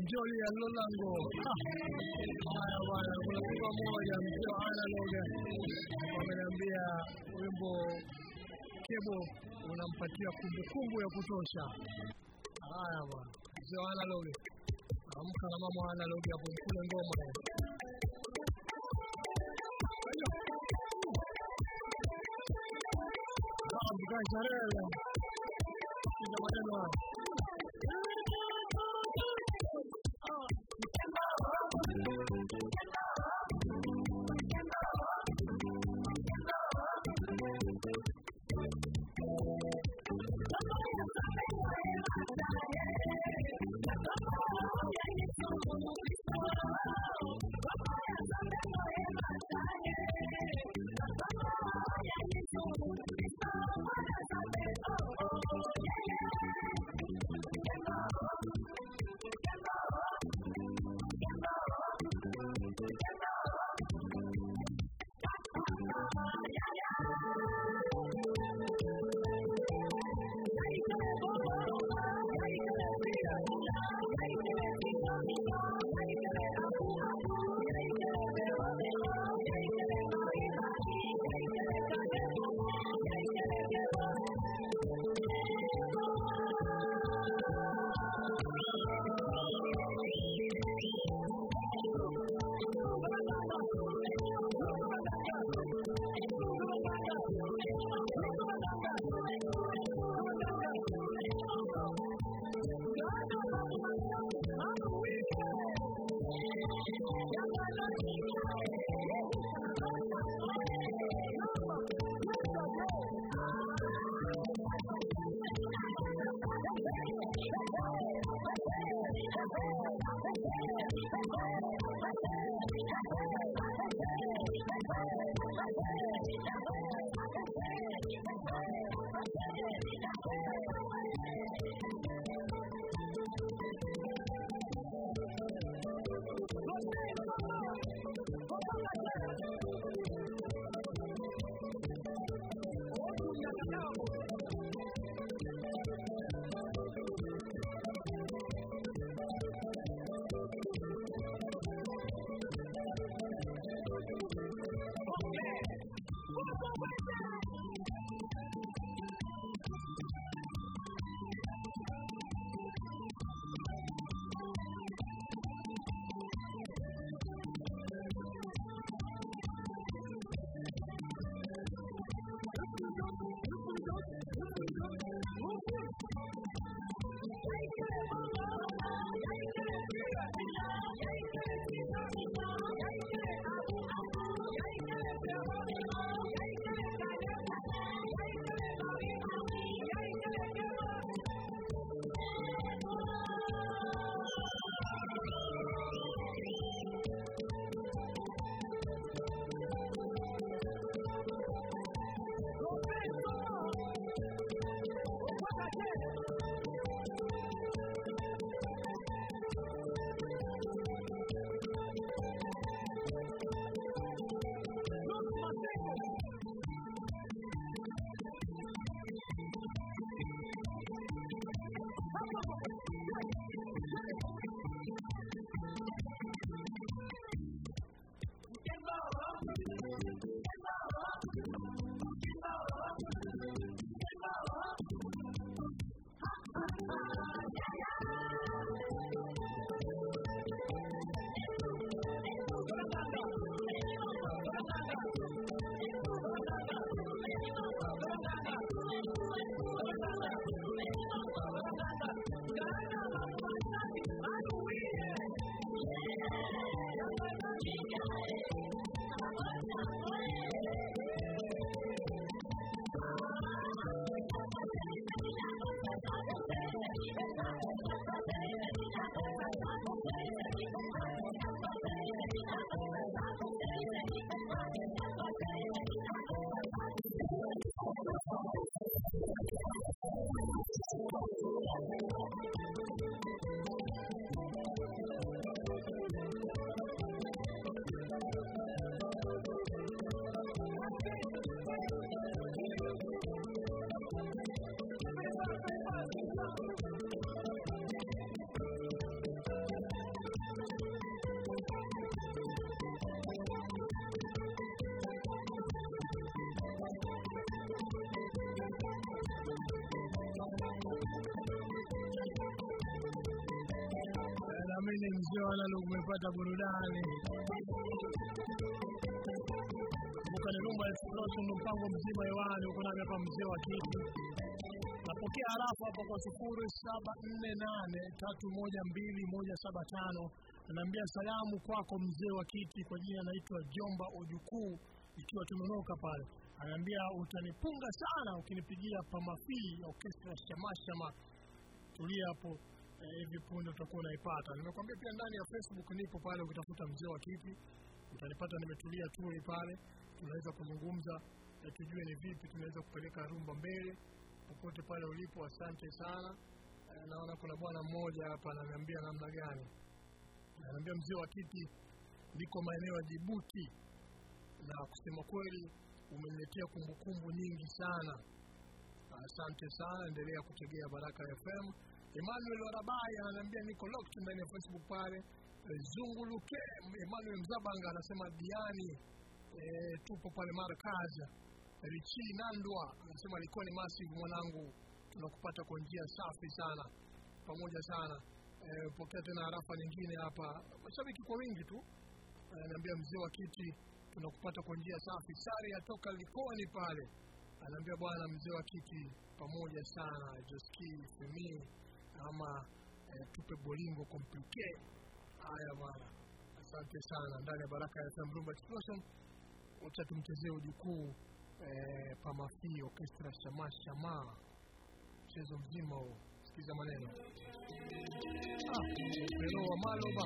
Njoli ya Lolango. Haya bwana, kuna kitu moja mzee analog wameniambia wimbo Kebo unampatia kumbukumbu ya kutosha. Haya bwana, mzee analog amka na mama analog hapo kule ngoma. Mkacharela mzee wala analog umepata burudani. Kumbuka ni Rumba Explosion mpango mzima hewani, uko nami hapa mzee wa kiti. Napokea harafu hapo kwa sifuri saba nne nane tatu moja mbili moja saba tano. Anaambia salamu kwako mzee wa kiti, kwa jina anaitwa Jomba Ojukuu, ikiwa tumenoka pale. Anaambia utanipunga sana ukinipigia pamafii ya orkestra Shamashama. Tulia hapo eh, hivi punde utakuwa unaipata. Nimekwambia pia ndani ya Facebook nipo pale, ukitafuta mzee wa kiti utanipata nimetulia tu pale, tunaweza kuzungumza na tujue ni vipi tunaweza kupeleka rumba mbele popote pale ulipo. Asante sana. Eh, naona kuna bwana mmoja hapa ananiambia namna gani, ananiambia mzee wa kiti, niko maeneo ya Jibuti na kusema kweli umeniletea kumbukumbu nyingi sana. Asante sana, endelea kutegea Baraka FM. Emmanuel Warabai ananiambia niko locked ndani ya Facebook pale. Eh, Zunguluke Emmanuel Mzabanga anasema Diani, e, tupo pale Mara Markaza. Richi Nandwa anasema alikuwa ni massive mwanangu, tunakupata kwa njia safi sana, pamoja sana. E, pokea tena harafa nyingine hapa, mashabiki kwa wingi tu. Ananiambia mzee wa kiti, tunakupata kwa njia safi. Sari atoka Likoni pale anaambia bwana mzee wa kiti, pamoja sana. Joski Femi ama eh, tupe bolingo komplike. Haya bwana, asante sana. Ndani ya Baraka ya samrumba Rumba Explosion, wacha tumchezee ujukuu eh, Pamafi Orchestra Shama Shama, mchezo mzima huo. Sikiza maneno ah, wa Maloba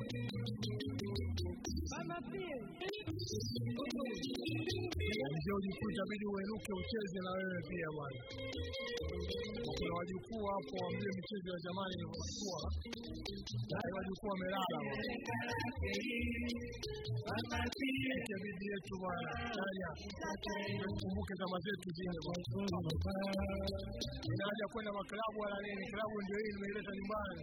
mzee ujukuu, itabidi uenuke ucheze na wewe pia bwana. Kuna wajukuu hapo waambie michezo ya zamani ilivyokuwa. tayari wajukuu wamelala Itabidi yetu bwana. haya Tukumbuke zama zetu zile inaja kwenda maklabu wala nini? Klabu ndio hii nimeileta nyumbani.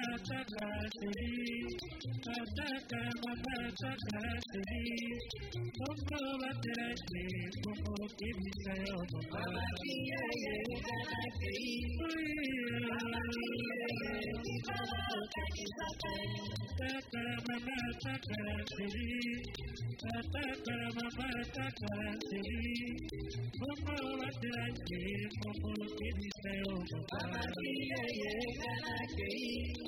Yeah, yeah, yeah.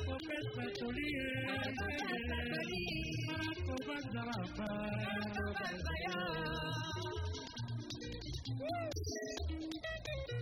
Woo!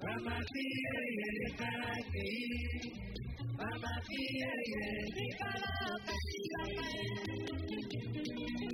Mama you. mama la la.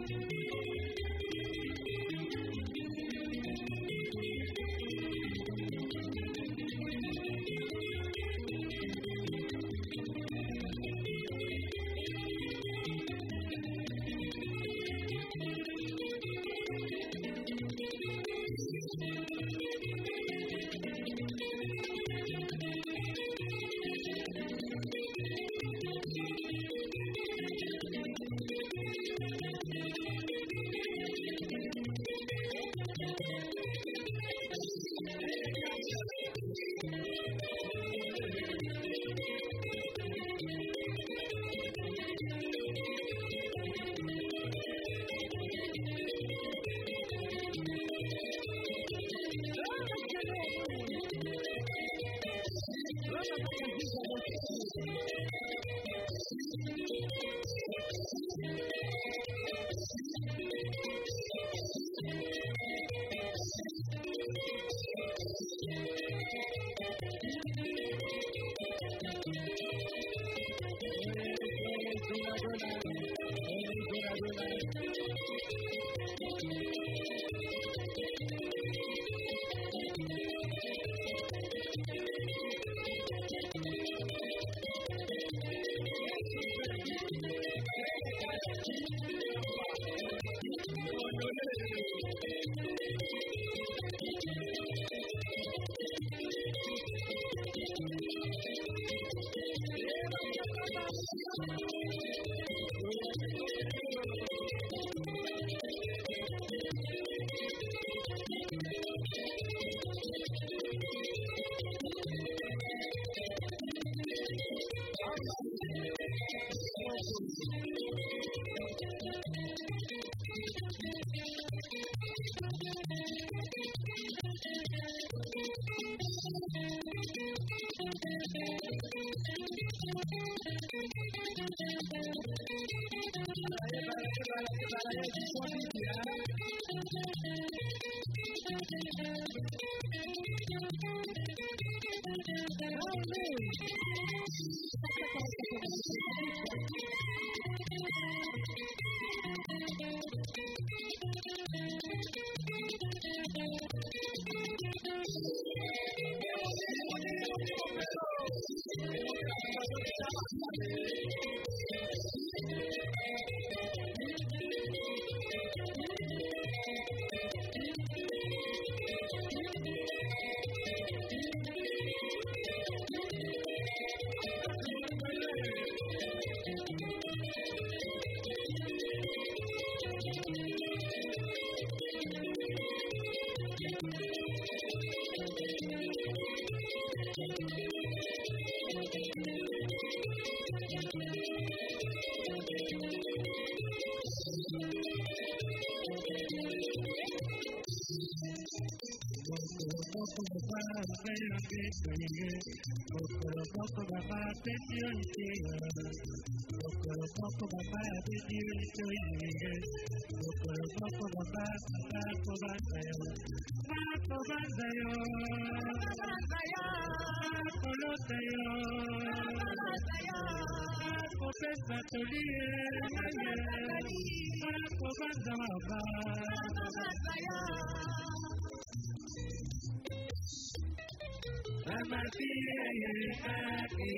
Mama tiye ye kati,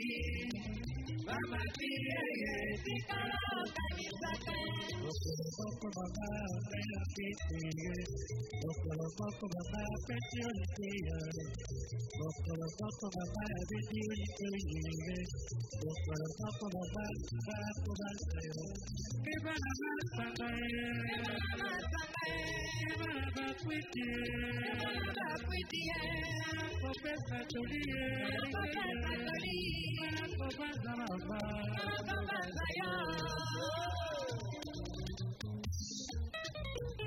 mama tiye ye tikalo kanisate. Poco baba peti, poco poco baba peti, Doktora kako da bavi dite jire, doktora kako da bavi kako da sredo. Eba na mata tae, eba na mata tae, eba na da kwiti, eba na da kwiti, ako pesa tulie, ako pesa tulie, ako pesa mama, ako pesa yo.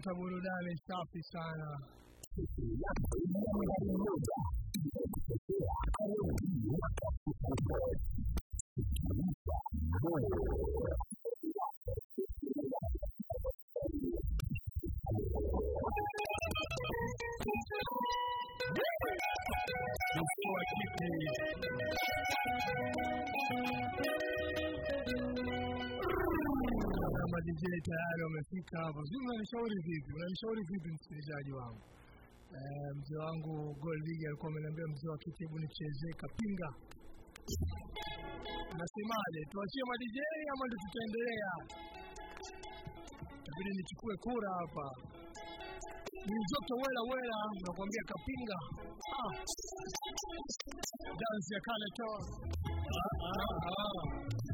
Tamurudan e Safi Sana. Before I DJ tayari wamefika hapo. Sijui unanishauri vipi? Unanishauri vipi msikilizaji wangu? Eh, mzee wangu Goldigi alikuwa ameniambia mzee wa kiti, hebu nichezee kapinga. Nasemaje, tuachie ma DJ ama ndio tutaendelea? Inabidi nichukue kura hapa. Ni Nzoto wela wela, nakwambia kapinga. Ah. Dance ya kale to. Ah, ah, ah.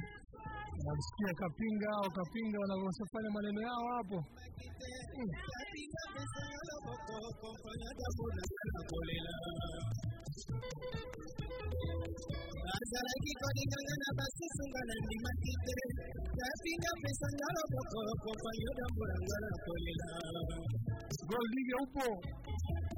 Namsikia Kapinga au Kapinga wanavyofanya maneno yao hapo. azalaki kolinganga na basusunga na kapinga pesa nga loboko kompanya dambolanga na kolela Goldigi upo?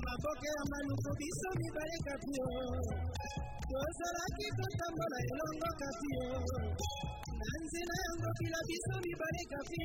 ya maluku biso mibale kapio tozalaki kotambola elongo kapio na nzela ya ngokila biso mibale kapi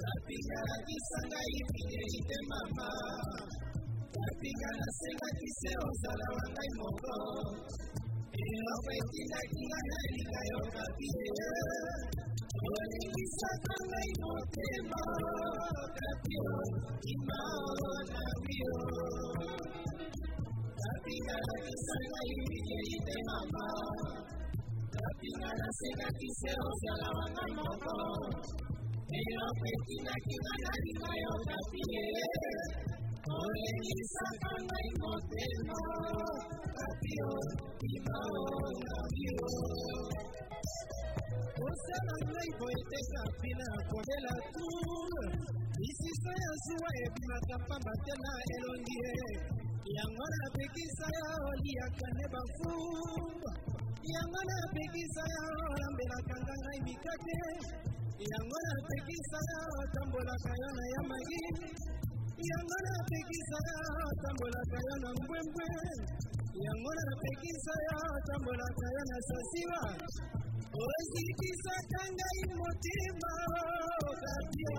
Tapigana kisanga ipige ite mama Tapigana senga kise ozala wangai moko Eloko etinda kinga na elinga yo kapie Olingisaka ngai motema Kapio imao na bio Tapigana kisanga ipige ite mama Tapinga na sena kisero ya la banda moko Pero petina que ganari mayo tapie Ole ni sacando y motelmo Tapio y mao tapio Osana nai boete kapina kodela tur Isiso ya zuwa ebima kapamba tena elongie yango napekisa ya oliaka ne bafumba yango napekisa ya olambelaka nga ngai mikate yango napekisa ya otambolaka yo na ya magi yango napekisa yo otambolaka yo na mbwembwe. Yango napekisa yo otambolaka yo na sasiwa. Ozikisaka ngai motima kapio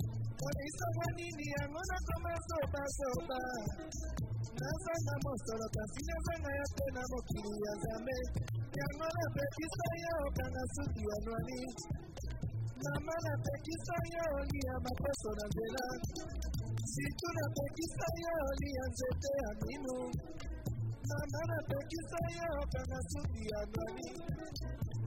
Wanaisoma nini angona kama sopa sopa Nazana mosoro kasina zana ya pena mokili ya zame Yangona pekisa yao kana suti ya nwani Namana pekisa yao ni ya makoso na zela Situna pekisa yao ni ya nzete ya minu Namana pekisa yao kana suti ya nwani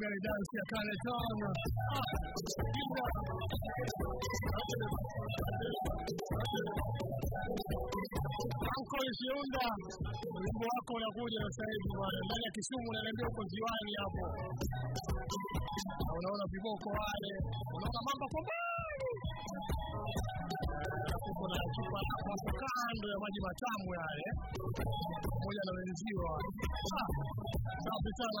ni dansi ya kale sana. Anko Ishiunda, wimbo wako unakuja sasa hivi bwana, ndani ya Kisumu, unaniambia uko ziwani hapo, Na unaona viboko wale, unaona mamba kwa uko chupa kando ya maji matamu yale, pamoja na wenzio. Ah, Safi sana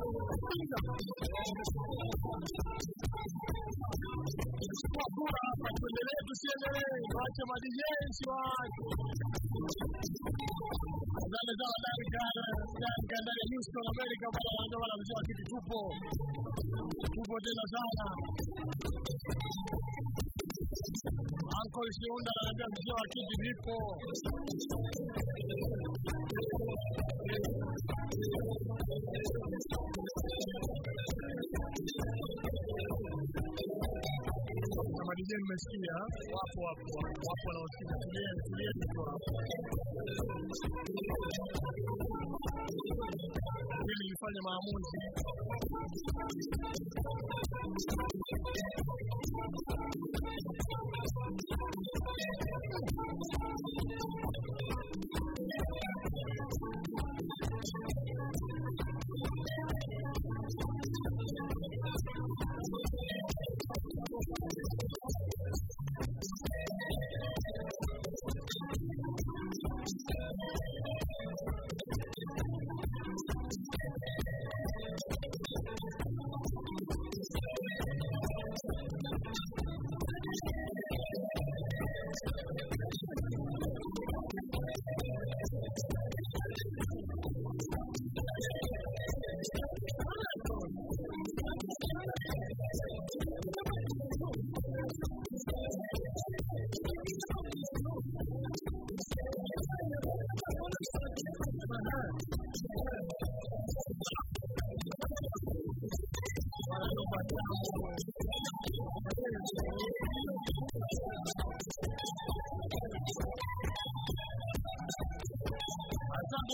tusiendelee, wache madijensi wake. Zale zao ndani kana ndani Houston America, bwana ndio wanamjua kitu, tupo. Tupo tena sana. Uncle Shiunda ananiambia mzee wa kiti vipo DJ mmesikia, wapo wapo wapo wanaosikia. Tulieni, tulieni tu ili nifanye maamuzi.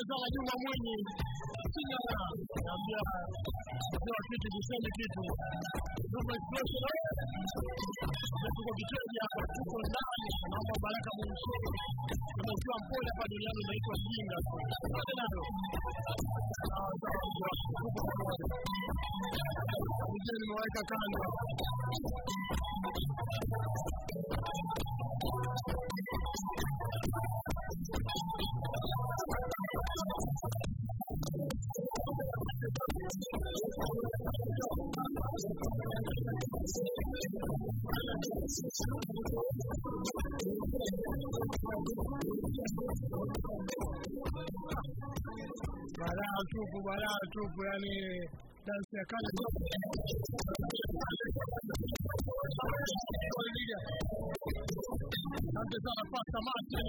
Sana Juma Mwinyi Sina naambia kwa kitu kiseme kitu. Juma Explosion na tuko Kitoja, tuko ndani. Naomba baraka kama ukiwa mpole hapa duniani unaitwa jinga nimeweka kando balaa tupu, yani dansi ya kale. Asante sana Pasta Martin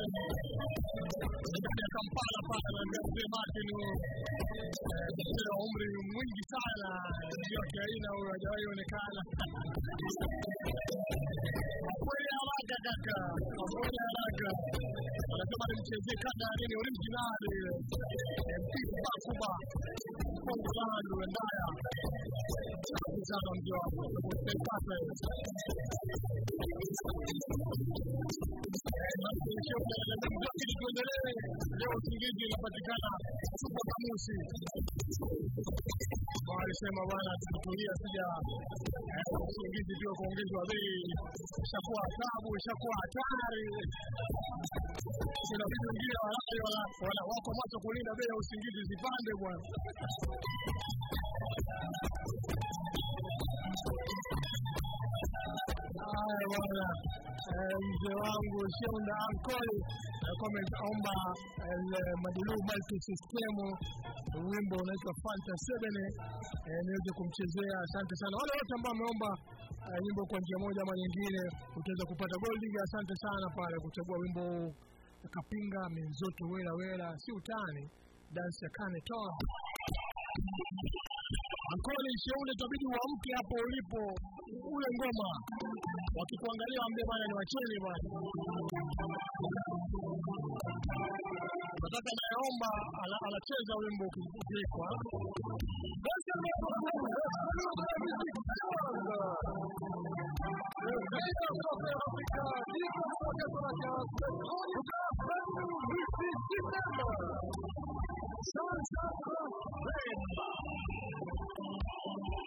ya Kampala pale mzee Martin wa umri mwingi sana, ndio aina huyo hajawahi onekana. Kweli kaka, kweli haraka. Anasema nimchezee kanda ya nini original kuba. John Rendaya. Wako. Utaipata hiyo. tuendelee leo. Usingizi inapatikana Kamusi walisema bwana, tutulia sija usingizi ndio kuongezwa bei, ishakuwa adhabu, ishakuwa hatari. Kuna vitu vingine walali wala wako macho kulinda bei ya usingizi zipande bwana. Haya bwana, eh, mzee wangu Shonda Ankoli alikuwa ameomba eh, Madilu multi system, wimbo unaitwa Fanta 7 eh, niweze kumchezea. Asante sana wale wote ambao wameomba wimbo kwa njia moja ama nyingine, utaweza kupata gold. Asante sana pale kuchagua wimbo huu Kapinga Menzoto Wela Wela, si utani, dansi ya kane toa Ankoli Sheule, wa uamke hapo ulipo, ule ngoma. Wakikuangalia ambe bana ni wacheni bana. Nataka nayeomba ana- anacheza wimbo ukipikwa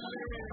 Hallelujah.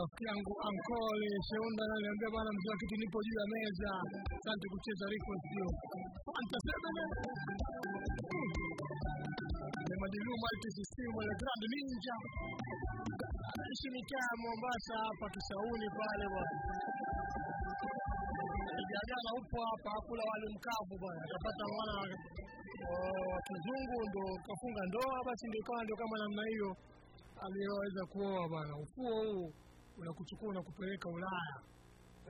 Rafiki yangu Ankole Sheunda ananiambia bana, mzee kitu nipo juu ya meza. Asante kucheza request hiyo. Ni Madilu Multi System ya Grand Ninja. Ishi mikaa Mombasa hapa Kisauni pale bwana. Jana upo hapa kula wali mkavu bwana. atapata mwana wa kizungu ndo kafunga ndoa basi ndio ikawa ndio kama namna hiyo aliyoweza kuoa bwana. Ufuo huu unakuchukua unakupeleka Ulaya,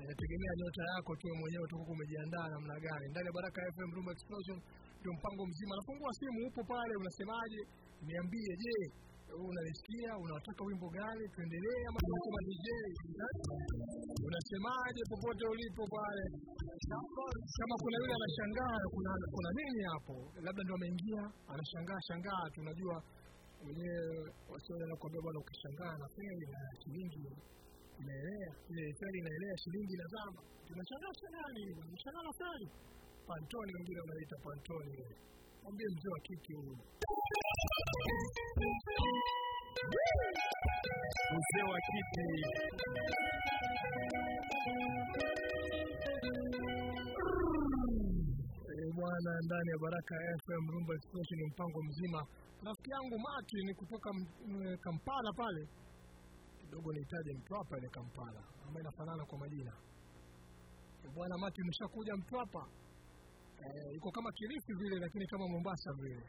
inategemea nyota yako tu mwenyewe utakuwa umejiandaa namna gani. Ndani ya Baraka FM Room Explosion ndio mpango mzima. Nafungua simu, upo pale, unasemaje? Niambie, je, unanisikia? Unataka wimbo gani? Tuendelee ama tunasema DJ? Unasemaje popote ulipo pale? Kama kuna yule anashangaa kuna kuna nini hapo, labda ndio ameingia anashangaa shangaa, tunajua wenyewe wasione nakwambia bwana, ukishangaa na kweli na shilingi inaelea, ile feri inaelea, shilingi inazama, tunashangaa shangaa nani bwana, shangaa na feri pantoni, wengine unaita pantoni. Mwambie mzee wa kiki huyu. Mzee wa kiki bwana ndani ya Baraka FM Rumba ni mpango mzima. Rafiki yangu Mati ni kutoka Kampala pale, kidogo nihitaji Mtwapa ile Kampala ambayo inafanana kwa majina. Bwana Mati, mshakuja Mtwapa? Eh, iko kama Kilifi vile, lakini kama Mombasa vile.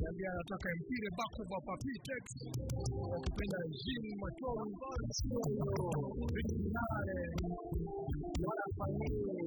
Niambia anataka mpire bako kwa papi tex wakipenda jim wala familia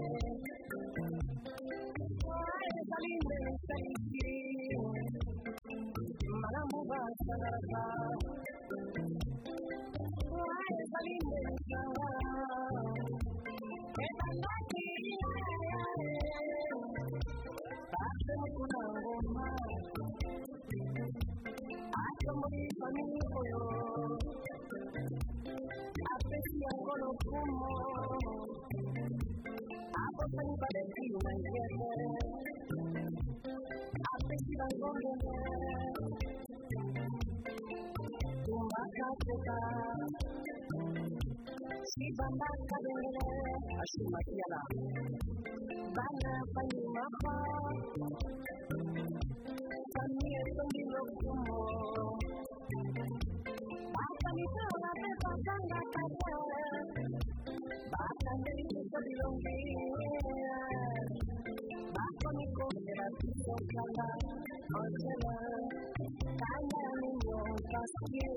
Bye. Asimakiala Bana Panima Samia Samiro Kumo Akamisa la Pepa Kanga Kaya Bata Neli Sabiro Kaya Bako Niko Mera Kito Kala Angela Kaya Nimo Kasiye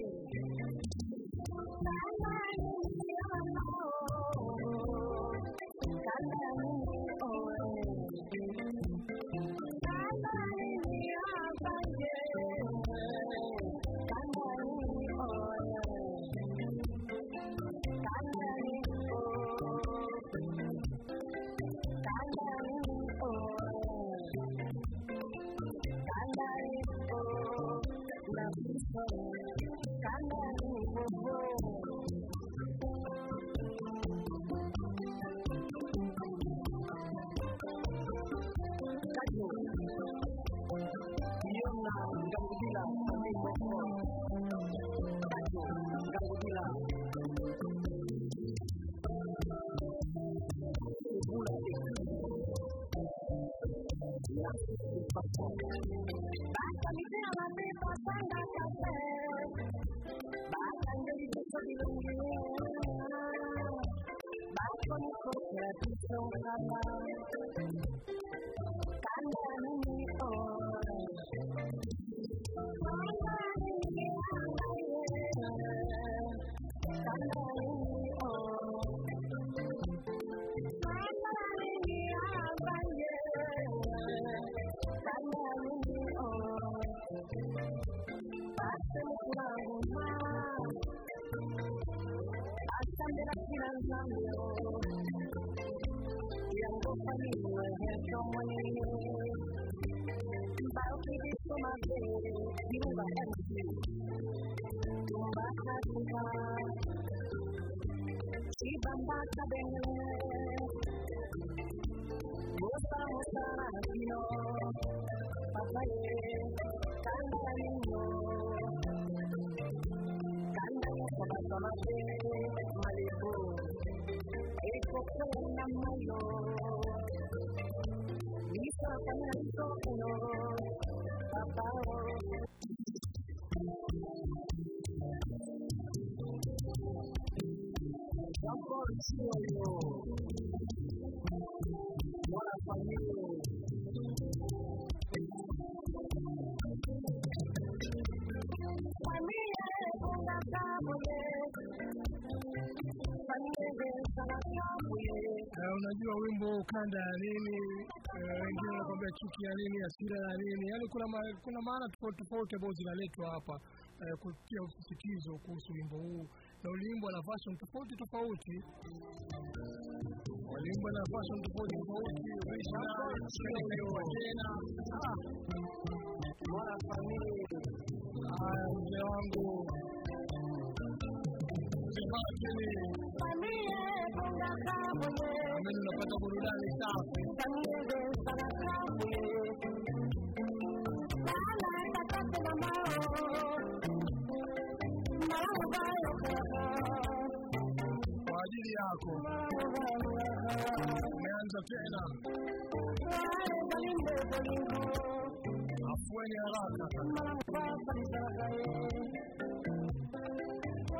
chuki ya nini, hasira ya nini, yaani kuna ma, kuna maana tofauti tofauti ambazo zinaletwa hapa eh, kutia usisitizo kuhusu wimbo huu, na uliimbwa na version tofauti tofauti, waliimbwa na version tofauti tofauti, tena. Ah, haya mzee wangu Batilini. Samia konga kabwe. Amini unapata burudani safi. Samia konga kabwe. Mama atakate na mao. Mama bayo kaka. Kwa ajili yako.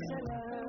Jerusalem.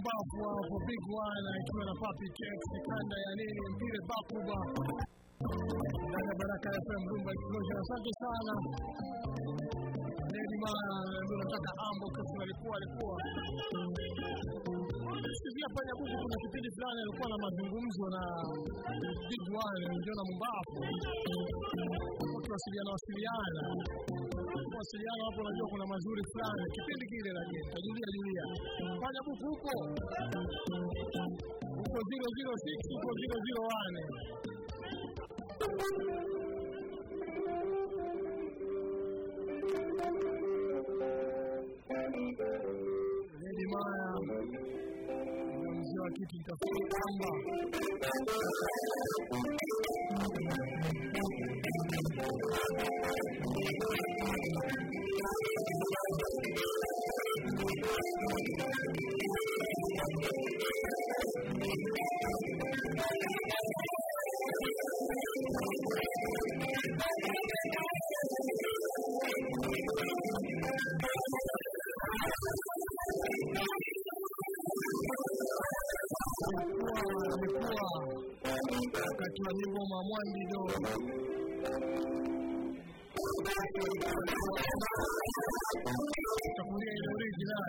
Jona Mumbavu hapo Big One akiwa na Papi Cakes kanda ya nini mbile bakuba ndani ya Baraka FM Rumba Explosion. Asante sana. Nedi Mara, ndio nataka ambo kesi alikuwa alikuwa. Sikia pale Buku, kuna fulani alikuwa na mazungumzo na Big One Jona Mumbavu wakiwasiliana wasiliana mawasiliano hapo, unajua kuna mazuri fulani kipindi kile, lakini tajulia julia fanya buku huko huko 006 huko 001 Lady Maya 你知道吗？Wakati wa nyimbo mamwandi do takulia ile original.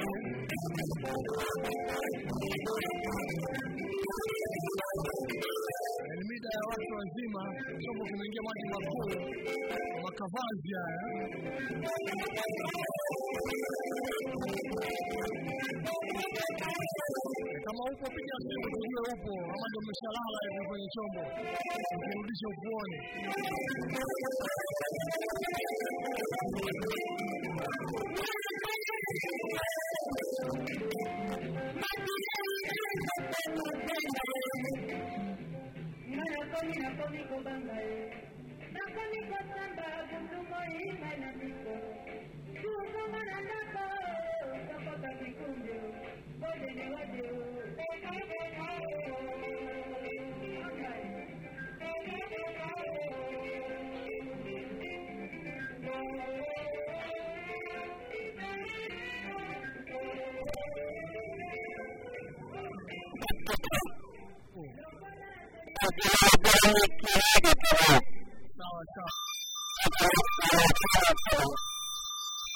Ni ya watu wazima, chombo kimeingia maji makuu, makavazi haya Kama uko piga simu upo, ama ndio umeshalala hivyo kwenye chombo, ukirudisha ufuoni.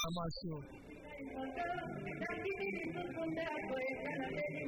Amassou.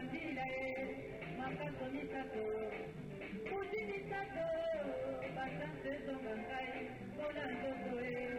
Mandiré, mi tato, bastante son volando fue.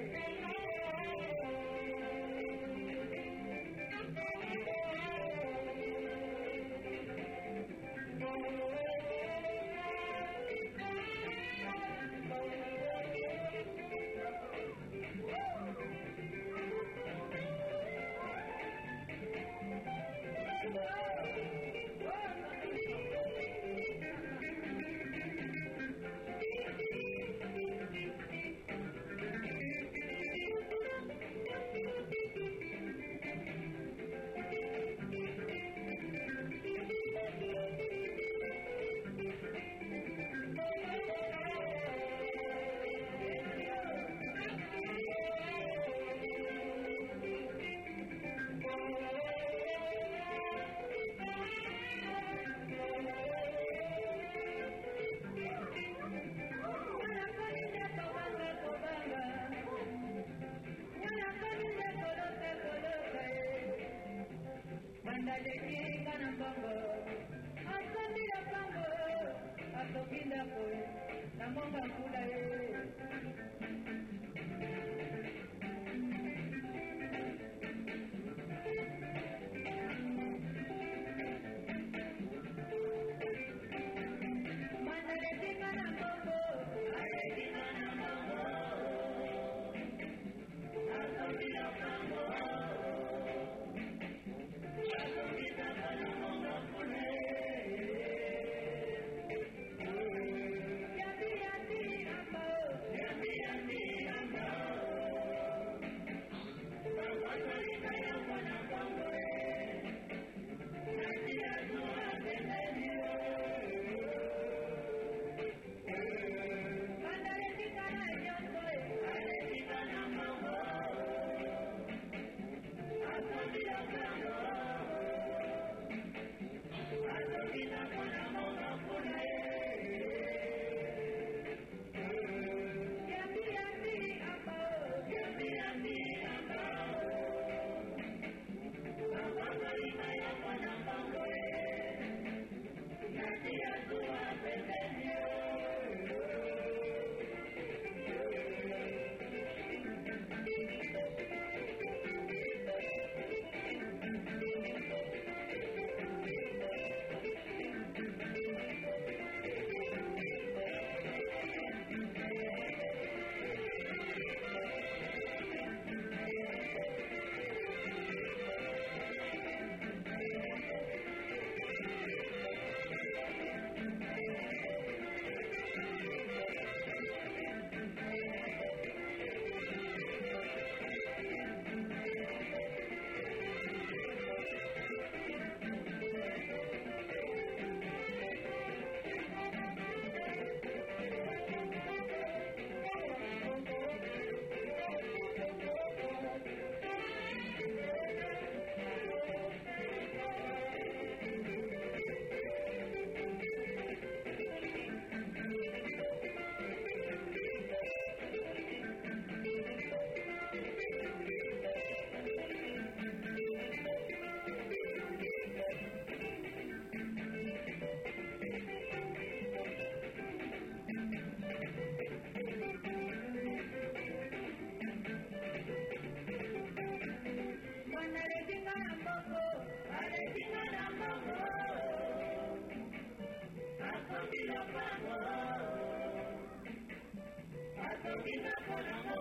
Viva con amor.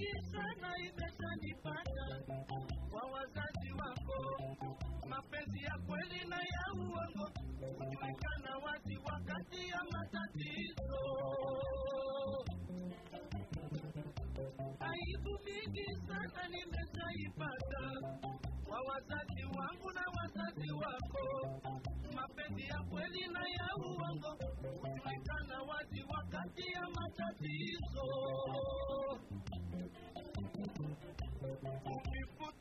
Mingi sana imeshanipata kwa wazazi wako. Mapenzi ya kweli na ya uongo hujulikana wazi wakati ya matatizo. Aibu mingi sana nimeshaipata kwa wazazi wangu na wazazi wako. Mapenzi ya kweli na ya uongo hujulikana wazi wakati ya matatizo.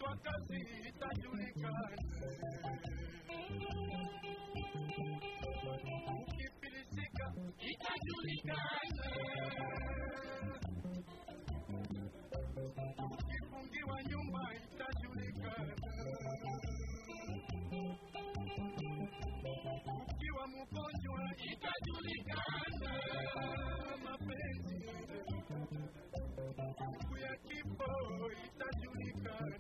uma casita de unicalha. e tá de unicalha. Kifungiwa tá de ukiwa mgonjwa itajulikana aqui, foi, tá de itajulikana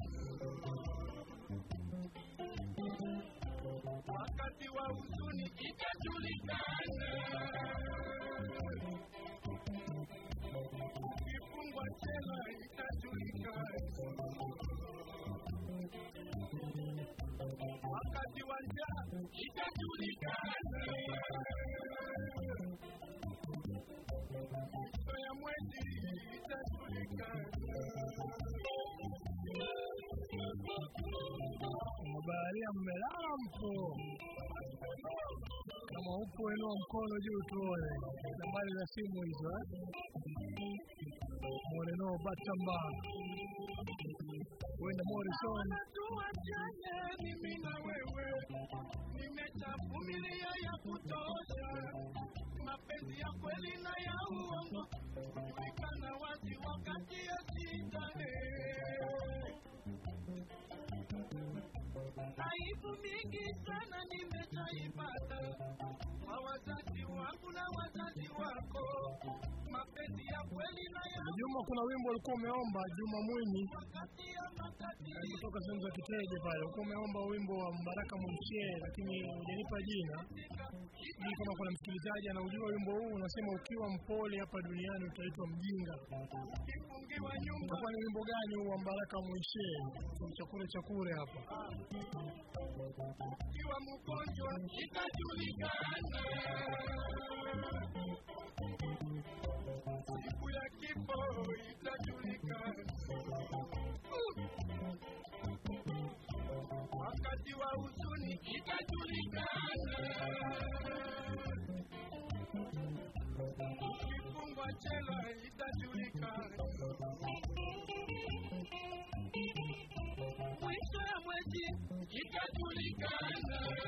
wakati wa huzuni itajulikana, ukifungwa jela itajulikana, wakati wa njaa itajulikana, Mabaharia mmelala mpo, kama upo inua mkono juu tuone. Nambari za simu hizo eh? Mwaneno Batamba wenda Morrison mimi na wewe, nimeshavumilia ya kutosha. Mapenzi ya kweli na ya uongo hujulikana wazi wakati ya shida. Aibu mingi sana nimeshaipata kwa wazazi wangu na wazazi wako. Juma, kuna wimbo ulikuwa umeomba Juma Mwinyi wakati ya matatizo. kutoka sehemu za Kiteje pale, ulikuwa umeomba wimbo wa Mbaraka Mwishie, lakini hujanipa jina. Ni kama kuna msikilizaji anaujua wimbo huu, unasema ukiwa mpole hapa duniani utaitwa mjinga. Utakuwa ni wimbo gani huu wa Mbaraka Mwishie? Chakure chakure hapa ukiwa mgonjwa itajulikana, siku ya kifo itajulikana, huzuni itajulikana. Ukifungwa jela itajulikana. Mwisho ya mwezi itajulikana.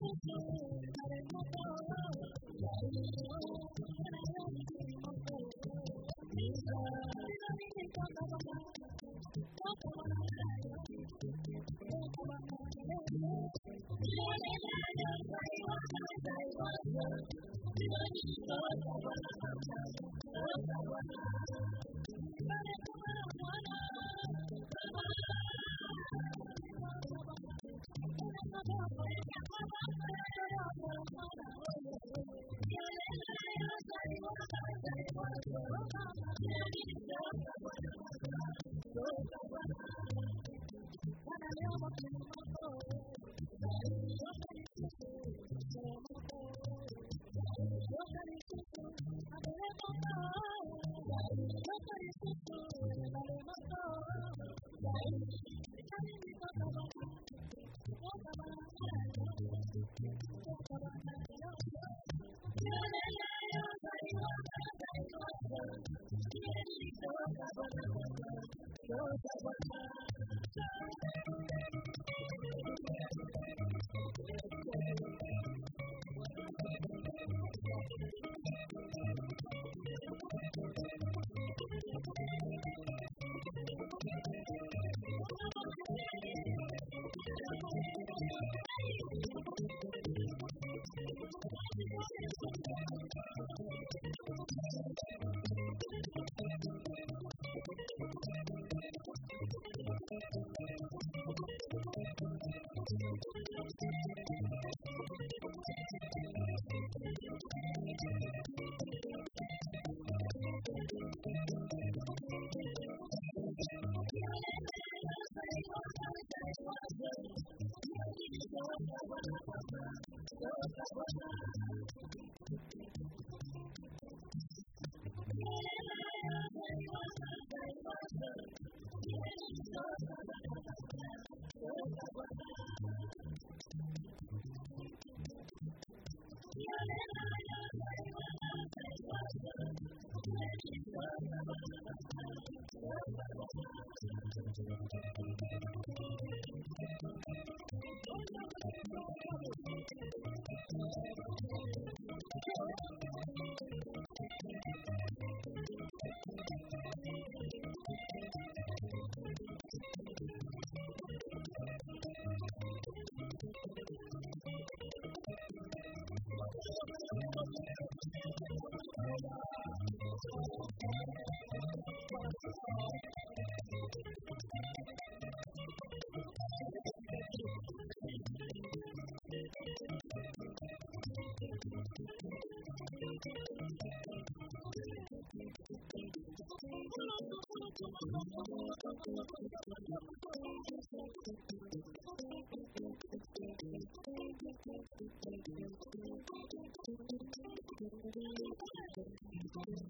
full-time Thank you.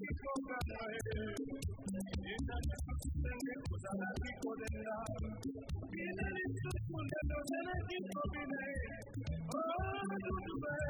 Thank you.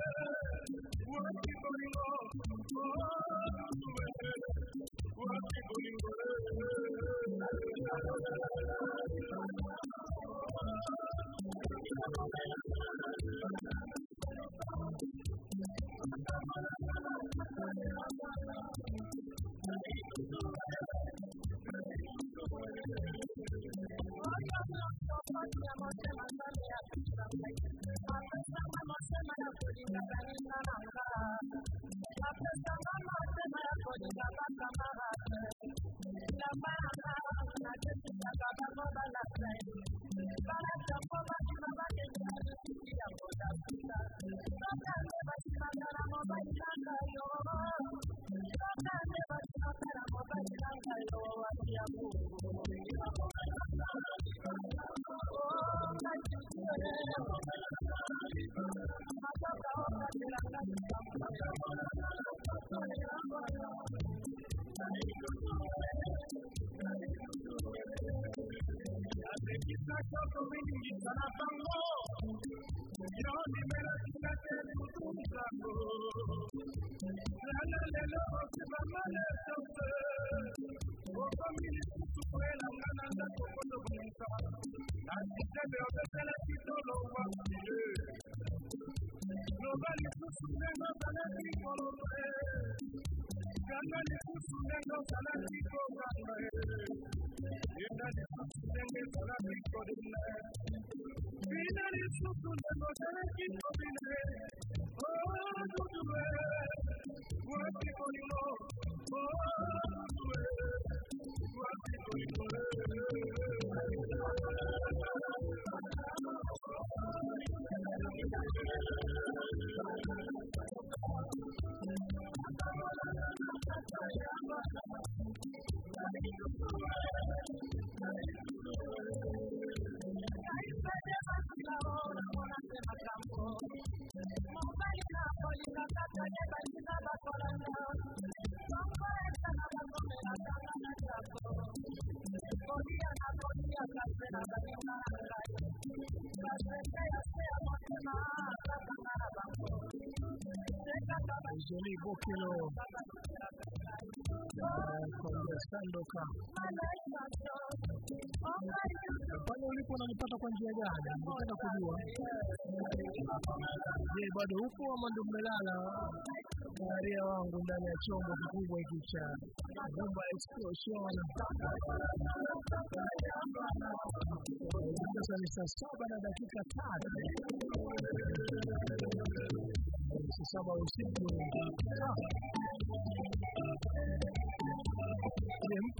eternity kwenye Sandoka. Pale ulipo unanipata kwa njia gani? Nataka kujua. Je, bado upo ama ndio mmelala Maria wangu ndani ya chombo kikubwa hiki cha Bomba Explosion. Sasa ni saa saba na dakika tatu 下播时间，啊，连播。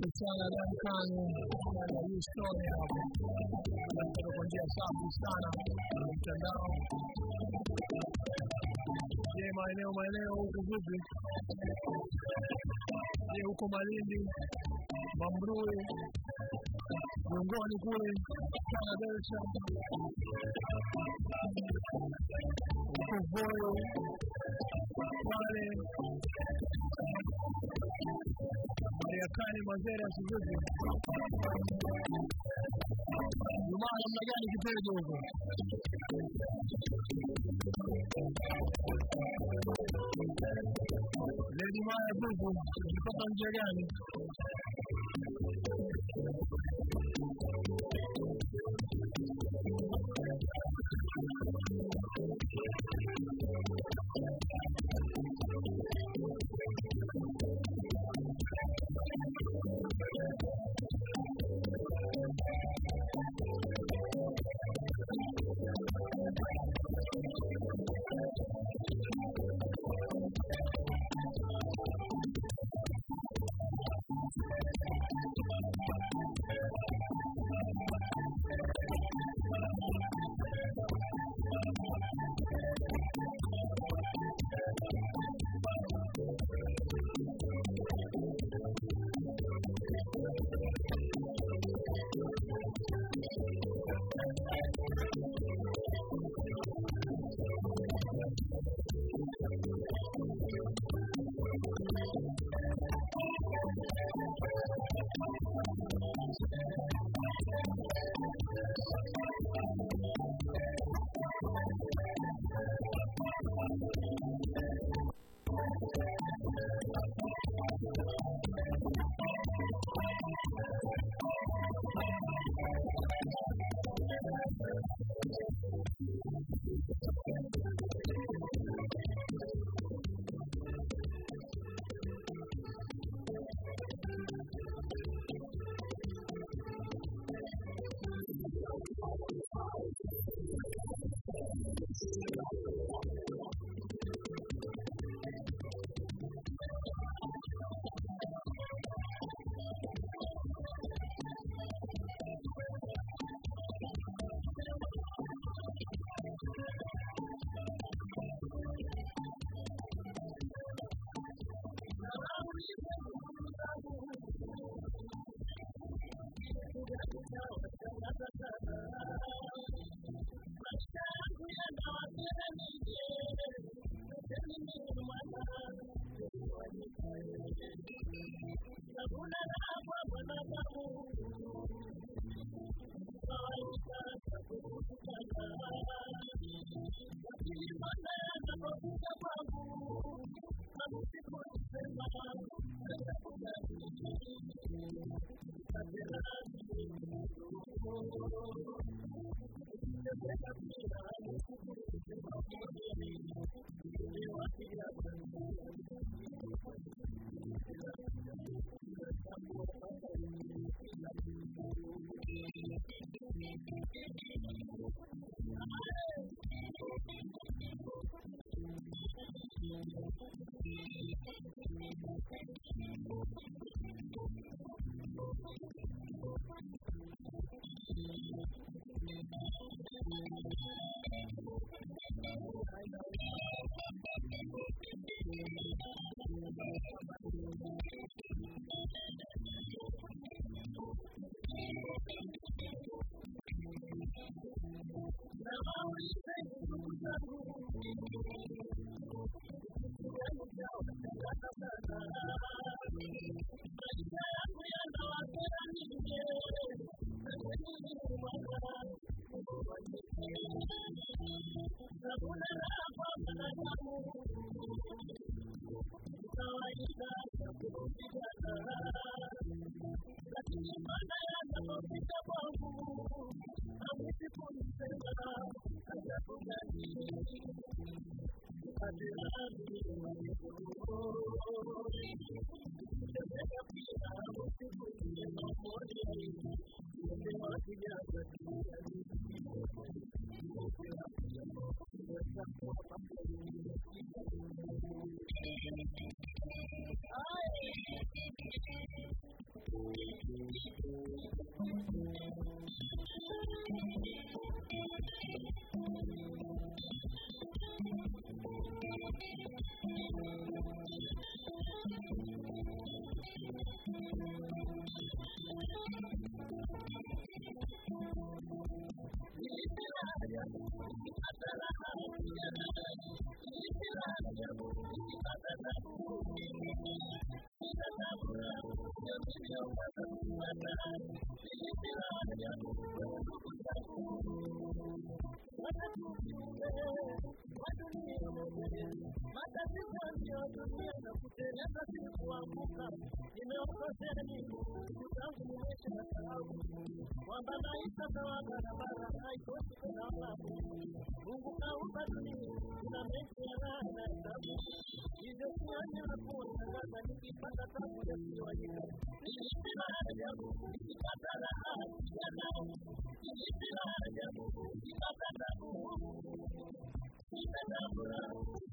Mpo? sana Duncan na hapo kutoka kwa njia safi sana. Mtandao. Je, maeneo maeneo huku vipi? Je, huko Malindi, Mambrui, Gongoni kule. Sana Delta, huko Voi, Kwale, Yakani Mazere ya Jumaa namna gani kipejo huko? Lady Maya Zuzu kupata njia gani? hata sifanyo dunia kuteleza sikuanguka nimeongozea nini tangu nimesha sababu kwamba maisha sawa barabara haikosi kuna mbabu mungu kaumba dunia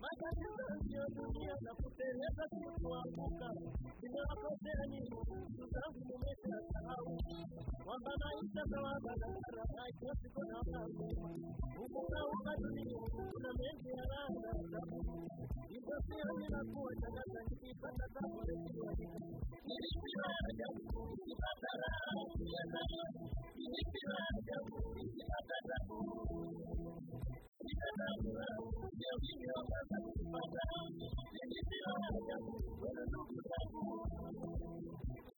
Mas a distância do dia da putereza de tua boca E não acontece nenhum Usando no meio da sala Quando na isca da lava da cara Ai, que eu fico na casa O mundo é uma de mim Na mente é na raça E você ali na porta Na frente que passa da coletiva E respirada E matará a minha E respirada E matará a minha Thank you.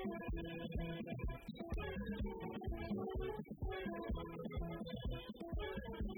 Thank you.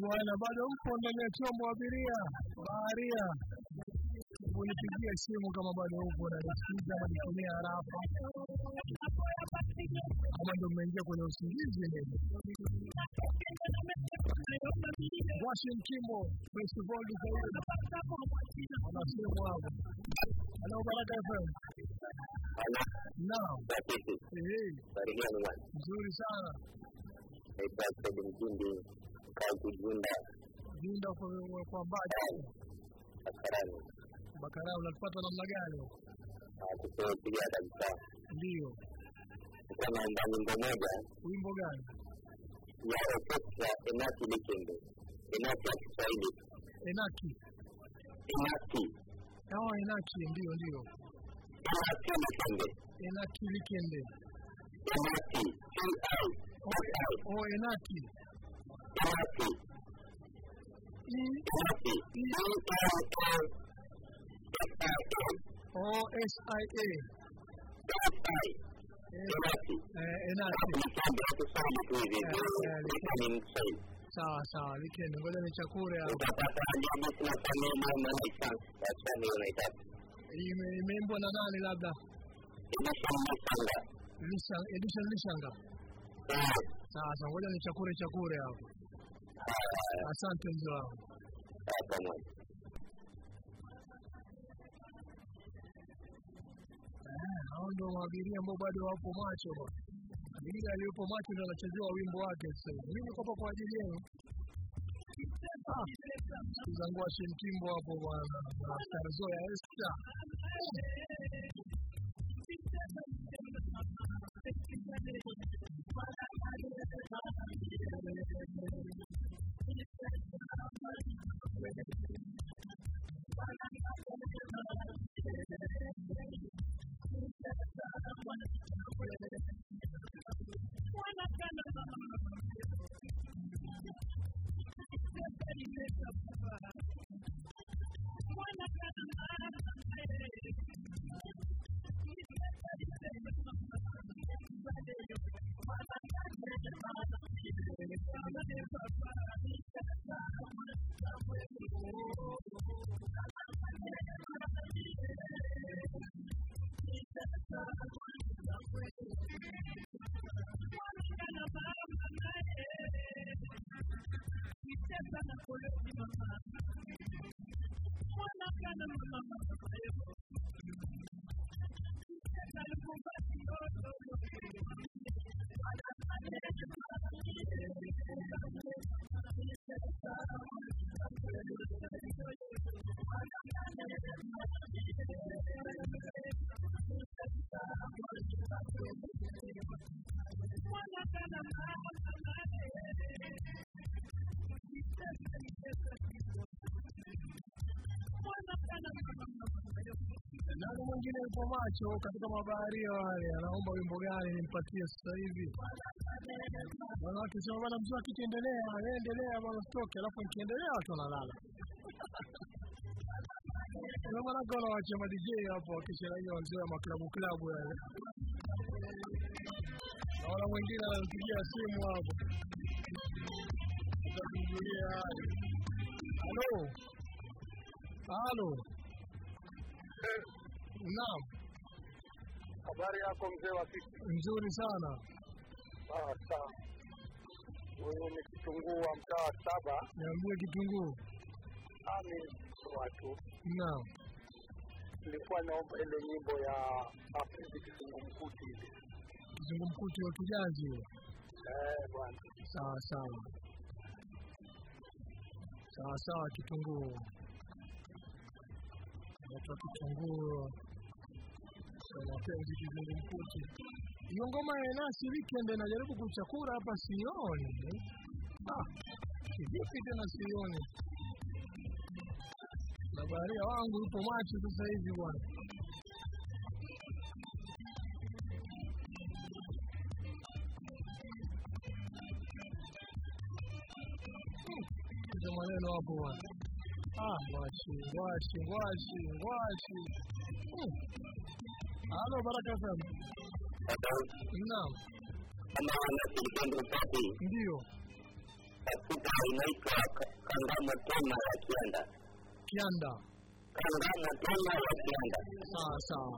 Bwana, bado mpo ndani ya chombo abiria baharia, unipigia simu kama bado upo nanisikiza, ama nitumia harafa ama ndo mmeingia kwenye usingizi nini? Washi Mkimbo, Festival Zaidi anasema hapo. ana Baraka FM. Naam. Nzuri sana. Naitwa Kaa Kujunda. Kwa, kwa Mbaji. Kasarani. Bakara unatupata namna gani? Kupiga kabisa. Ndio. Nilikuwa naomba nyimbo moja Wimbo gani? ya orchestra enaki Likembe. enaki ya Kiswahili. Enaki. enaki Oh, Enaki ndio ndio. enaki Likembe. Enaki Likende. T-I. T-I. Enaki. E-N-A. S-I-A. O Enaki. Coffee. O-S-I-A. Sawa sawa ngoja you imeimbwa na nani labda lishanga sawa sawa ngoja chakure hapo Asante mzee wangu. Ah. Eh, hao ndio maabiria ambao bado wapo macho. Abiria aliyopo macho ndio anachezewa wimbo wake sasa. Mimi niko hapa kwa ajili yenu. Ah, zangu wa Shimkimbo hapo bwana. Na Starzoya Esther. Jesus yupo macho katika mabaharia wale, anaomba wimbo gani nimpatie sasa hivi? Wanawake sema bwana, mzee akiendelea, wewe endelea bwana, stoke, alafu nikiendelea watu wanalala. Ndio maana kuna wacha ma DJ hapo wakisherehekea wazee wa maklabu klabu yale. Naona mwingine anampigia simu hapo. Halo. Halo. Naam, Habari yako mzee wa sisi? nzuri sana. Ah, sawa. Wewe ni kitunguu wa mtaa saba. Niambie kitunguu. Ami watu Naam. nilikuwa naomba ile nyimbo ya Afrika kizungumkuti ile. Kizungumkuti wa kijazi. Eh, bwana. Sawa sawa. Sawa sawa kitunguu. Ndio kitunguu. Kwa mapenzi kizungumkuti. Hiyo ngoma ya nasi weekend najaribu kuchakura hapa sioni. Ah, kivipi tena sioni? Na wangu yupo macho sasa hivi bwana. Hizo maneno hapo bwana. Ah, ngwashi, ngwashi, ngwashi, ngwashi. Halo, Baraka FM. Naam, kama Kilipendo Party ndio. katika inaitwa Ka- Kangamo Tena ya Kianda. Kianda. Kangamo Tena ya Kianda. Sawa sawa.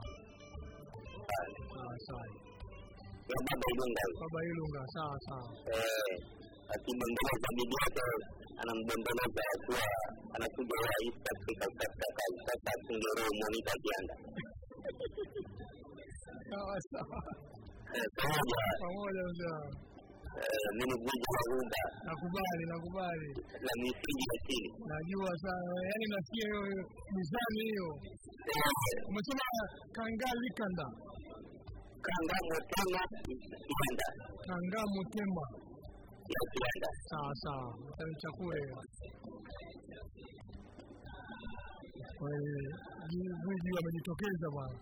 Sawa sawa. Ya baba Ilunga. Baba Ilunga, sawa sawa. Eh, akibembeleza bibi yake anambembeleza kuwa anakuja kazi. Sasa asingeroho Monica Kianda. Sawa sawa. Eh, pamoja mzee eh, mimi gwiji Magunda Nakubali, nakubali, na misingi ya chini. najua sana, yaani nasikia hiyo mizani hiyo. Umesema kanga Likanda, Kanga mutema Kiwanda Kanga Mutema. ya. Sawa sawa, Utanichakua hiyo. Kwa hiyo ji- gwiji wamejitokeza bwana.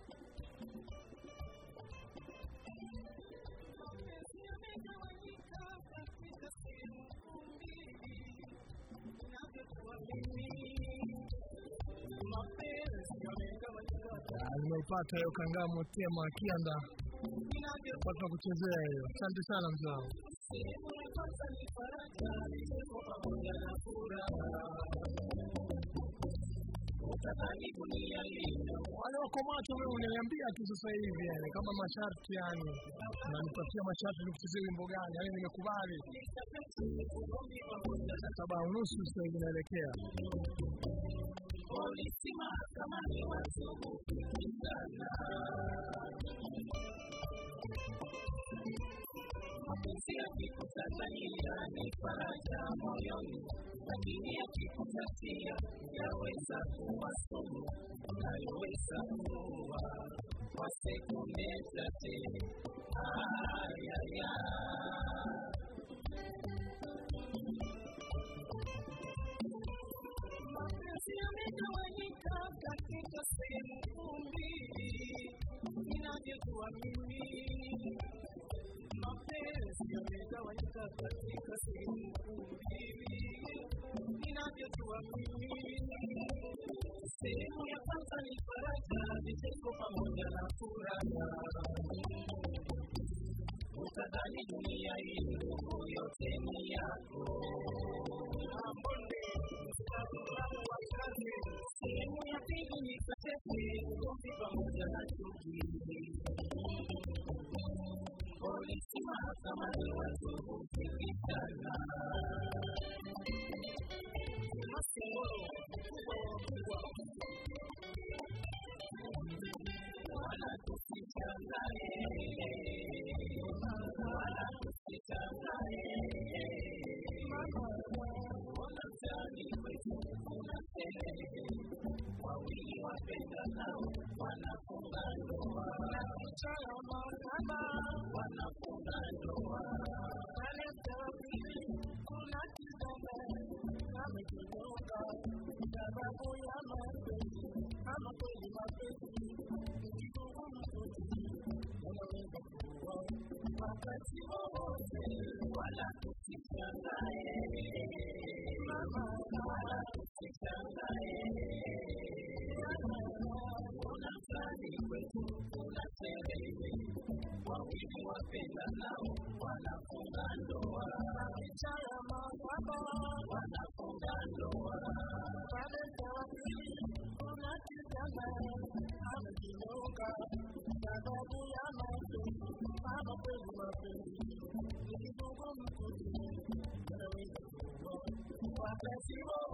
Nimeipata hiyo Kangamo Tema Kianda, watu kuchezea hiyo. Asante sana mzee wangu. wako macho, wewe unaniambia tu sasa hivi, yani kama masharti, yani unanipatia masharti nikuchezee wimbo gani? Yani nimekubali saba unusu sasa hivi naelekea polisi mahakamani watuhupikizana mapenzi yakikutana ilani faraja moyoni lakini yakikutasia yaweza kuwa sumu kuwa wasikumeza te ayaya yamegawanyika katika sehemu kuu mbili inavyokuwa mimi. Mapenzi yamegawanyika katika sehemu kuu mbili inavyokuwa mimi. Sehemu ya kwanza ni faraja vicheko pamoja na furaha. Utadhani dunia hii yote ni yako. Ambonde sehemu ya pili ni saseti kofi pamoja na chuki polisi mahakamani watukufikishana masomo kubwa wakubwa wanatufichangae wanatufichangae wanatani kwetu wawili wapendao wanafunga ndoa, wanakutana mahaba wanafunga ndoa. Anastahili kuna kisanga amekigonga sababu ya mapenzi ama kweli mapenzi kitungu mzuri unaweza kuwa wakati wowote wala kusikangae mama wengine wapenda nao wanafunga ndoa,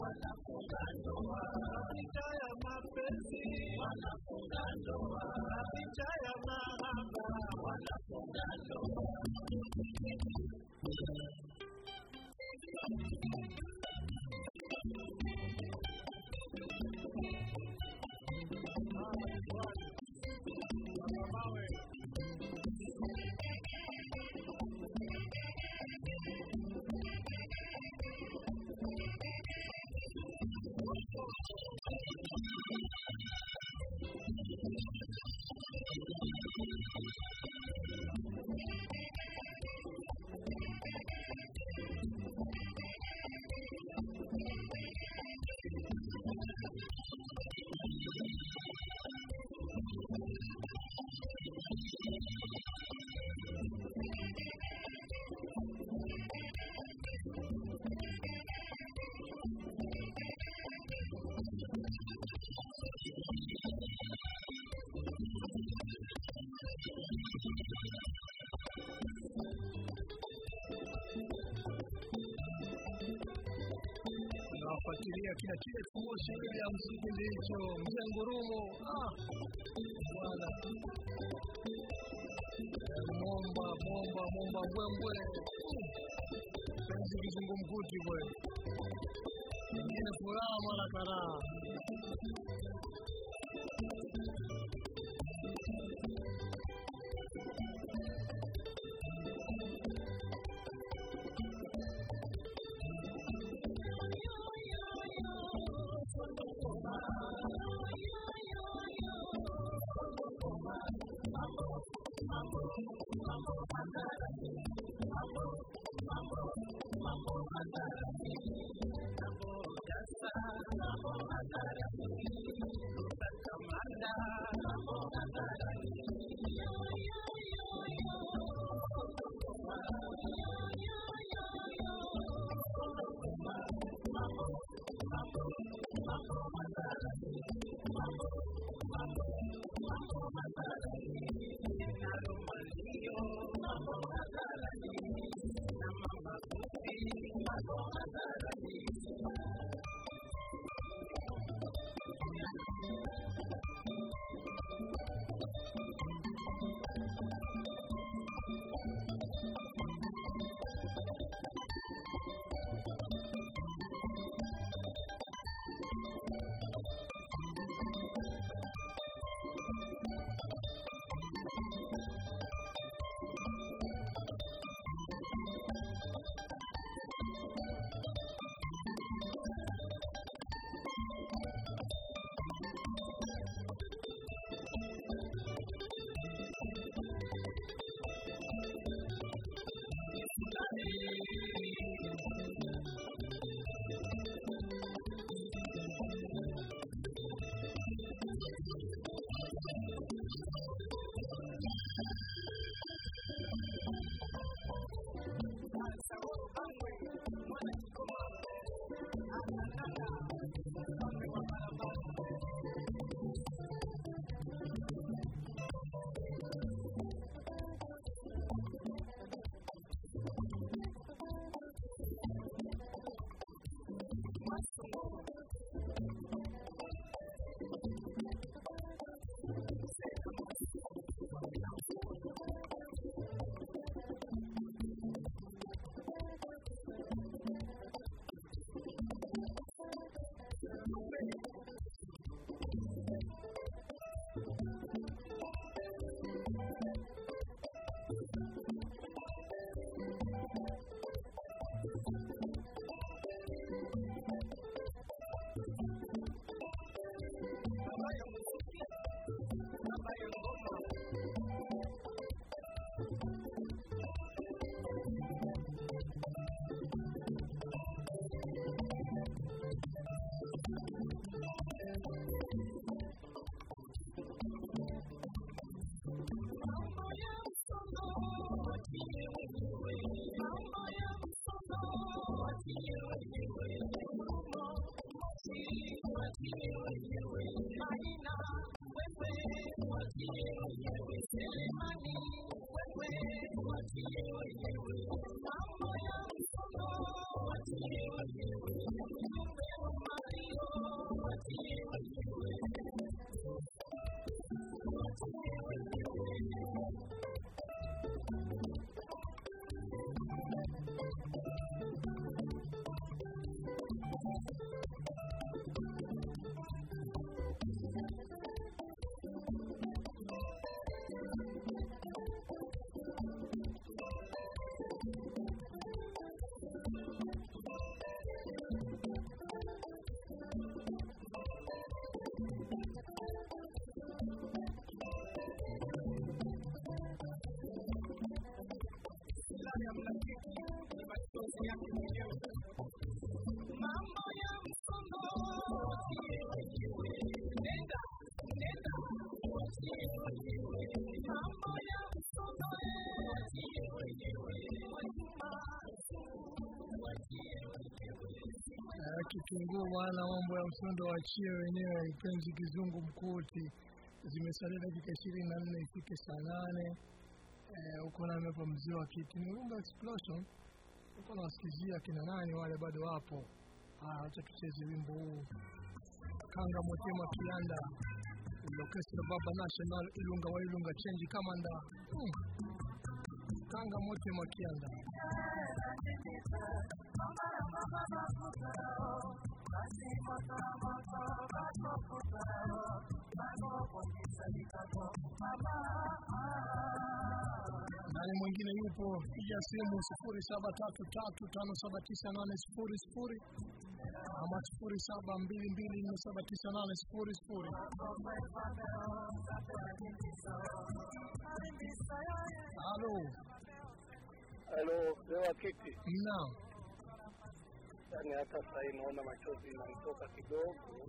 wanafunga ndoa, picha ya mapenzi wanafunga ndoa, picha ya mahaba nawafuatilia kila kile kuhusu ile ya msingi ndicho mzee ngurumo bwana. Momba momba momba mbwembwe penzi kizungumkuti bwe ingine furaha mara karaa kitunguu wala mambo ya msondo waachie wenyewe. ipenzi kizungu mkuti, zimesalia dakika ishirini na nne ifike saa nane. huko uko nami hapa mzee wa kiti ni rumba Explosion. Uko nawasikizia kina nani wale bado wapo. Ah, acha tucheze wimbo huu Kanga Motema Kianda Orchestra Baba National Ilunga wa Ilunga Change Kamanda mm. Kanga Motema Kianda nani mwingine yupo? Piga simu sifuri saba tatu tatu tano saba tisa nane sifuri sifuri ama sifuri saba mbili mbili nne saba tisa nane sifuri sifuri. Halo, Halo, mzee wa naam, Yaani hata sasa hivi naona machozi yanatoka kidogo.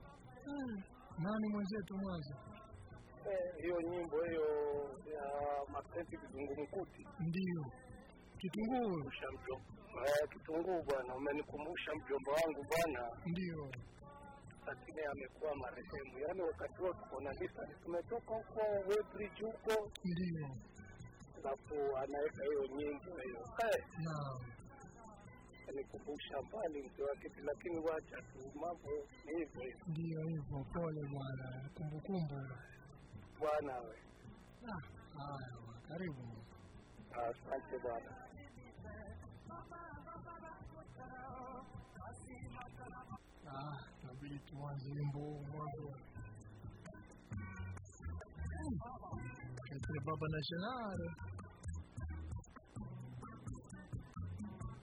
nani mwenzetu mwanzo? Eh, hiyo nyimbo hiyo ya mapenzi Kizungumkuti Ndio. kitunguu, eh, kitunguu bwana, umenikumbusha mjomba wangu bwana, Ndio. lakini amekuwa marehemu. Yaani wakati huo tuko na visa, tumetoka huko Weybridge huko, Ndio. alafu anaweka hiyo nyimbo hiyo eh, naam, anikumbusha mbali mzee wa kiti, lakini wacha tu, mambo ni hivyo hivyo ndiyo hivyo. Pole bwana, kumbukumbu. bwana we. Ah, haya, karibu. Asante bwana. Ah, inabidi tuanze wimbo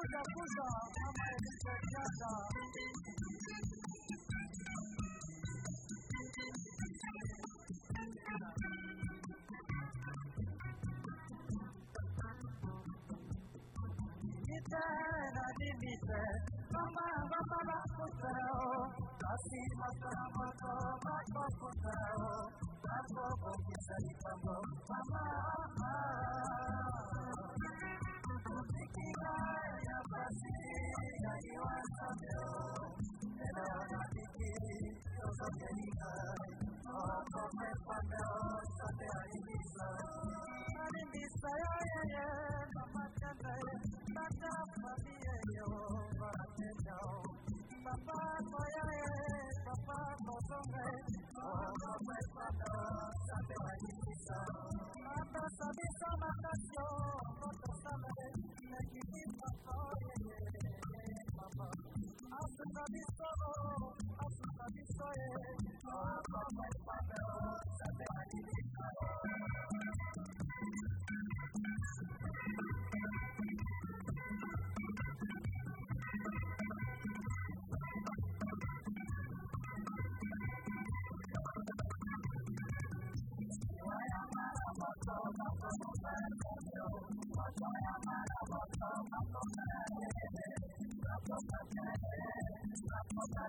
kuja kuja ama imetekeza tena dimite mama mama bakuteo basi masara moto bakuteo bako bokisalikamo mama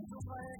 I'm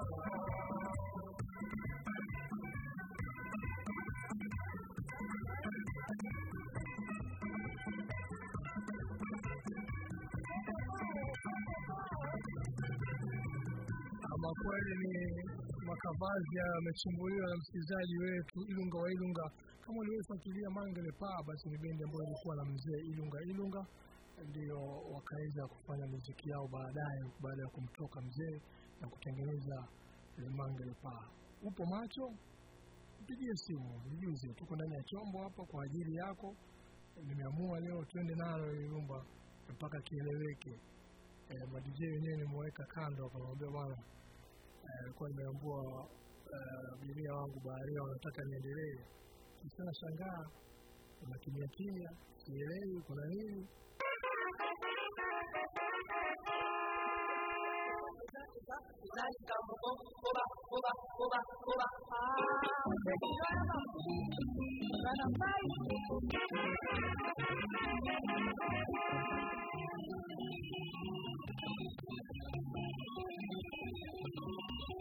Ama kweli ni makavazi yamechumbuliwa na msikilizaji wetu Ilunga wa Ilunga. Kama uliofuatilia Mangele Paa, basi ni bendi ambayo ilikuwa na mzee Ilunga Ilunga, ndio wakaweza kufanya muziki yao baadaye, baada ya kumtoka mzee na kutengeneza Mangele Paa. Upo macho? Mpigie simu, nijuze. Tuko ndani ya chombo hapa kwa ajili yako. Nimeamua leo twende nalo Ilunga mpaka kieleweke. Eh, madijei wenyewe nimeweka kando hapa, naambia bwana alikuwa nimeambua abiria wangu baharia wanataka niendelee. Sasa shangaa kuna kimya kimya, sielewi kuna nini.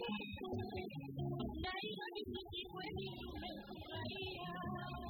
Thank you.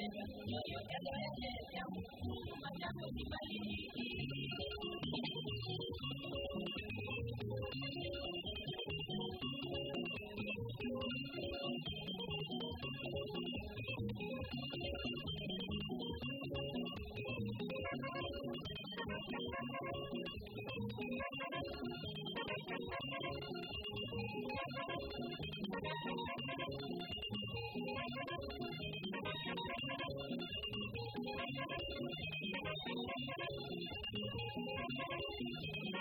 Yo, yo, yo, yo, yo, yo, yo, yo, yo, yo, yo, yo,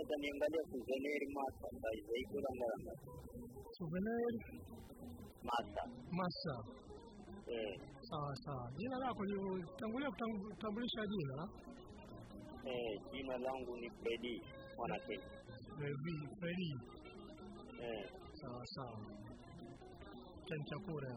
naweza niangalia Souvenir Masa saizi haikula ngara suveneri Masa Masa eh. Sawa sawa. Jina lako tangulia kutambulisha jina eh jina langu ni Fredi mwana Kenya Fredi Fredi eh. Sawa sawa. Kenchakura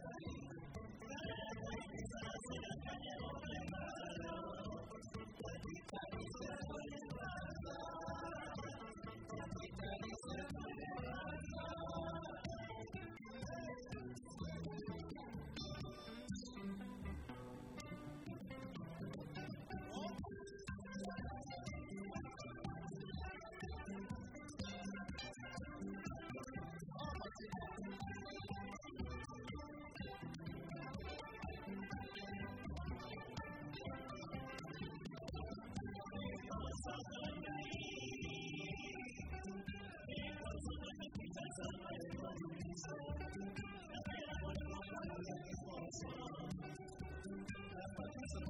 Thank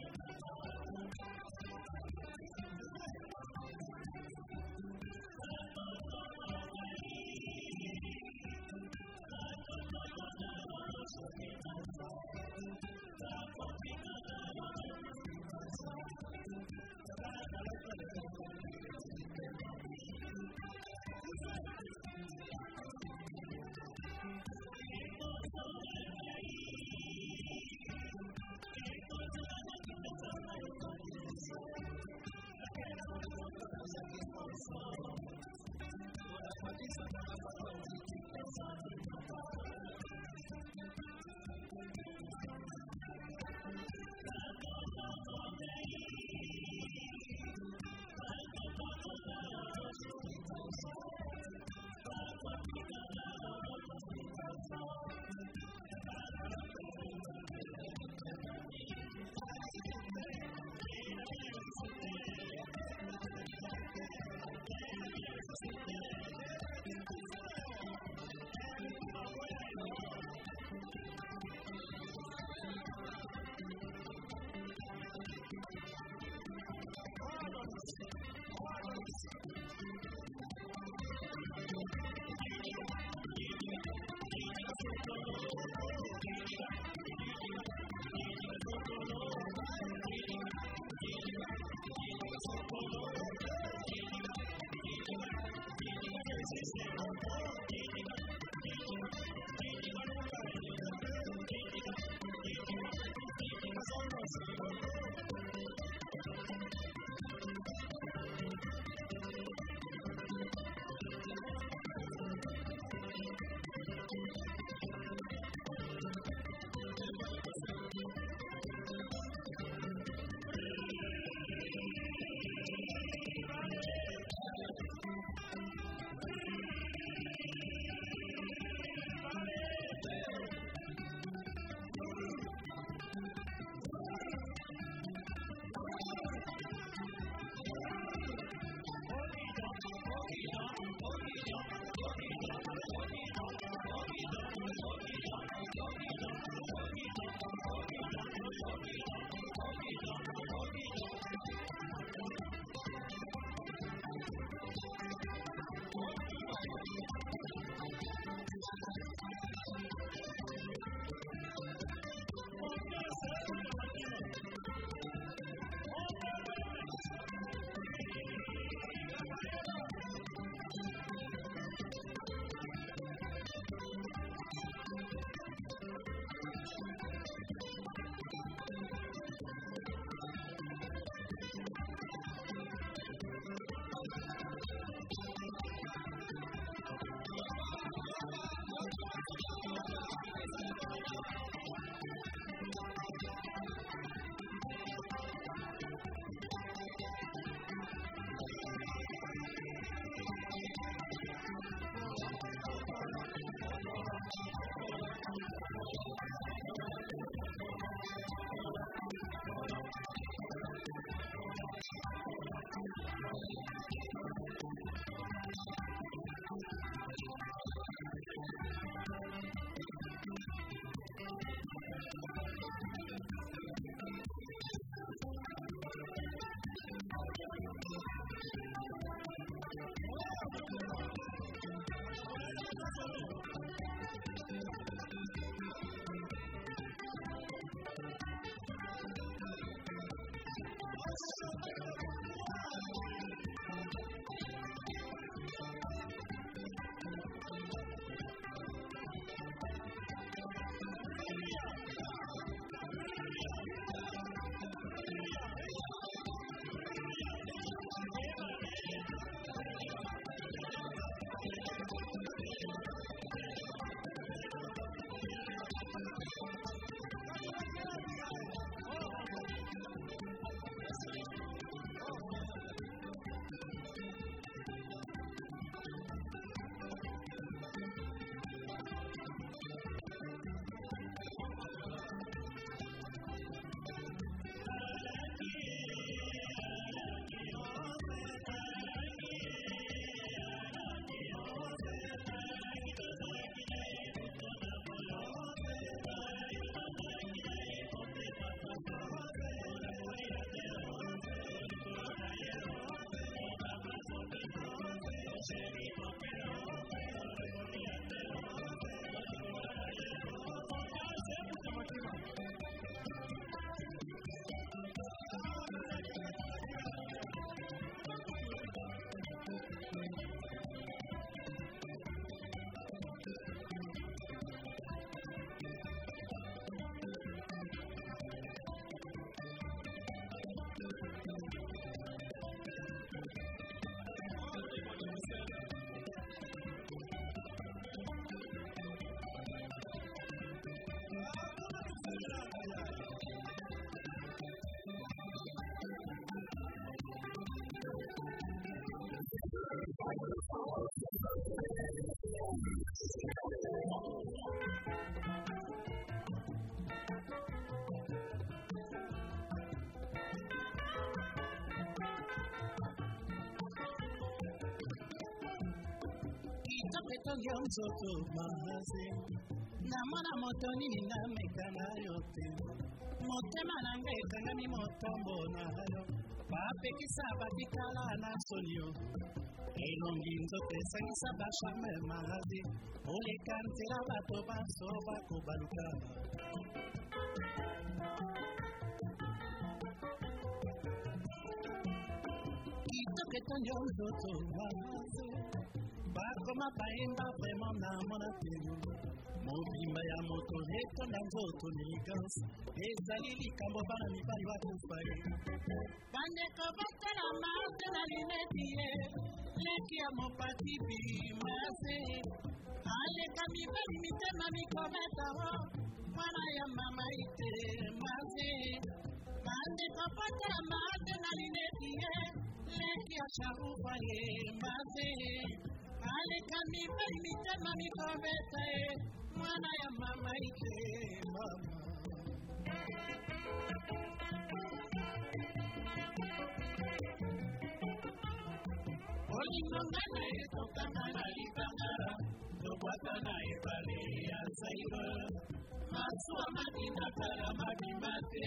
you. Thank you. Yeah. Kitoko etongi yo nzoto maze namona moto nini nameka na yo te. Motema na ngai ekangami motambo na yo bapekisa batikala na soni yo. Elongi nzoto esangisa basharme maladi oleka nzela bato banso bakobaluka. Kitoko etongi yo nzoto maze bakoma bayemba vraimen na mona telo mobimba ya moto etonda nzoto niganse ezali likambo bana mibali bakufa ye bandeko batala marte na lineti ye leki ya mopati bimase aleka mibali mitema mikometawo mwana ya mama ite mase bandeko batala marte na lineti ye leki ya sharufa ye mase aleka mibali mitema mikobeta ye mwana ya mama ite mama. Olingo nga na ye tokanga na libanga tobwaka na ebale ya zaire masuwa madinda kala mabimba te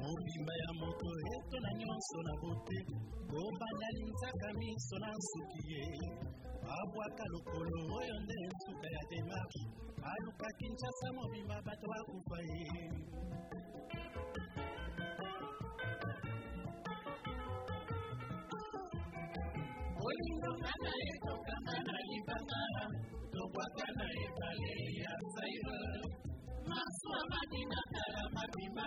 mobimba ya moto etona nyonso na bote kobanda linzaka miso na nsuki ye. Abwaka lokolo oyo nde nsuka ya demarke aluka kinshasa mobimba bato bakufa ye. Olingo nga na ye tokanga na libanga tobwaka na ebale ya zaire. Masuwa madina kala mabima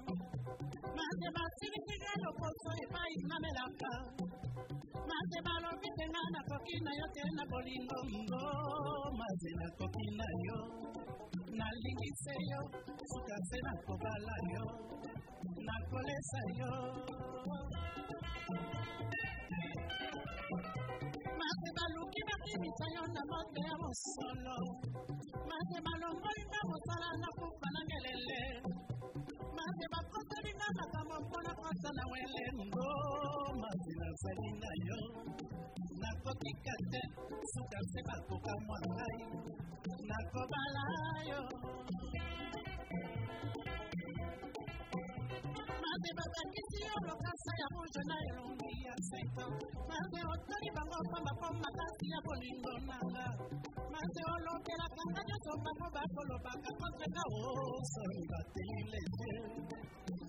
loposo epai namelaka. Maze balobi te nga nakoki na yo te na bolingo ngo. Maze nakoki na yo nalingise yo suka se nakobala yo nakolesa yo. Maze baluki bakimisa yo na moto ya mosolo. Maze balongolinga mosala na kufa na ngelele baze bakoseli nga makambo mpona kosala welendo masi nazali na yo nakokika te. Suka se bakokamwa ngai nakobala yo. de verdad lo casa ya por llenar el día sexto. Más de otra y vamos casi ya por nada. Más de que la canta yo son bajo bajo lo vaca con la voz. Bate y leche,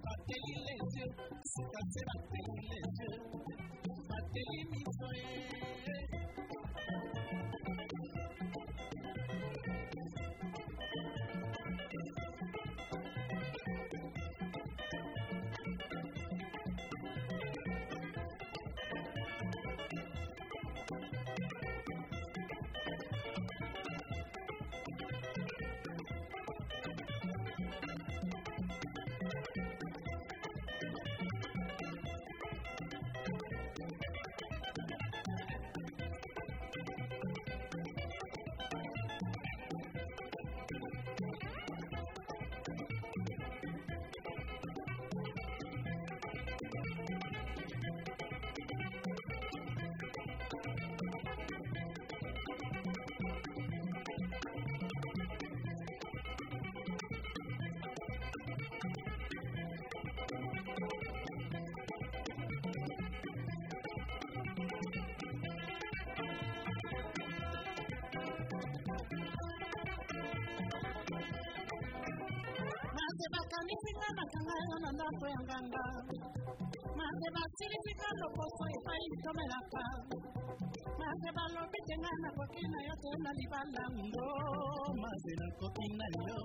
bate y leche, se canse bate y leche, bate y. soy andando. Más de Basile y Carlos, pues soy país, yo me la Más de que la coquina, yo te la. Más de la coquina yo,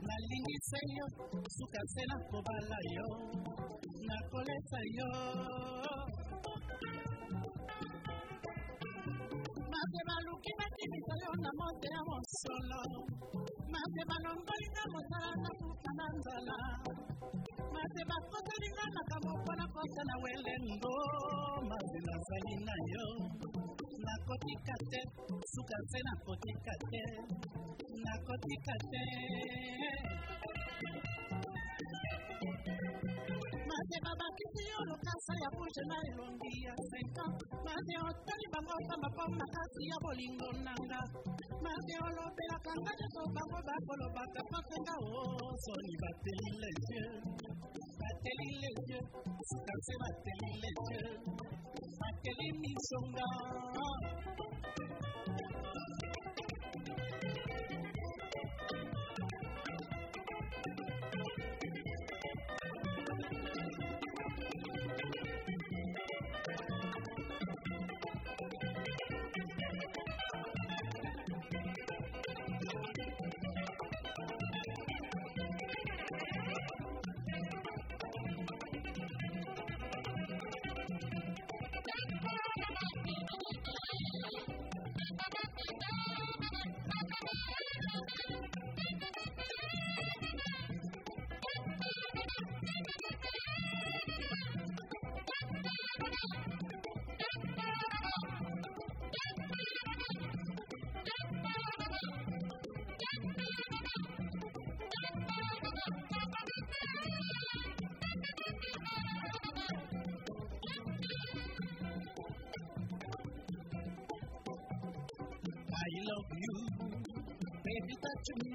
la linguiza yo, yo, la yo. Más de valor que yo la monte a vos. Mabe balongolinga mosala nafuta na nzala. Mabe bakotelinga makambo mpona kota na welengo mabe nazali na yo. Nakotika te suka se nakotika te nakotika te masema bakisiolo kasa ya bujena elongia senka mase otali bango pamba mpo makasi ya bolingo nanga. Mase olobelaka nga nyonso bango bakolobaka pasenga o soni bateli lesie bateli lesie kase bateli lesie bateli misonga I love you, baby, touch me.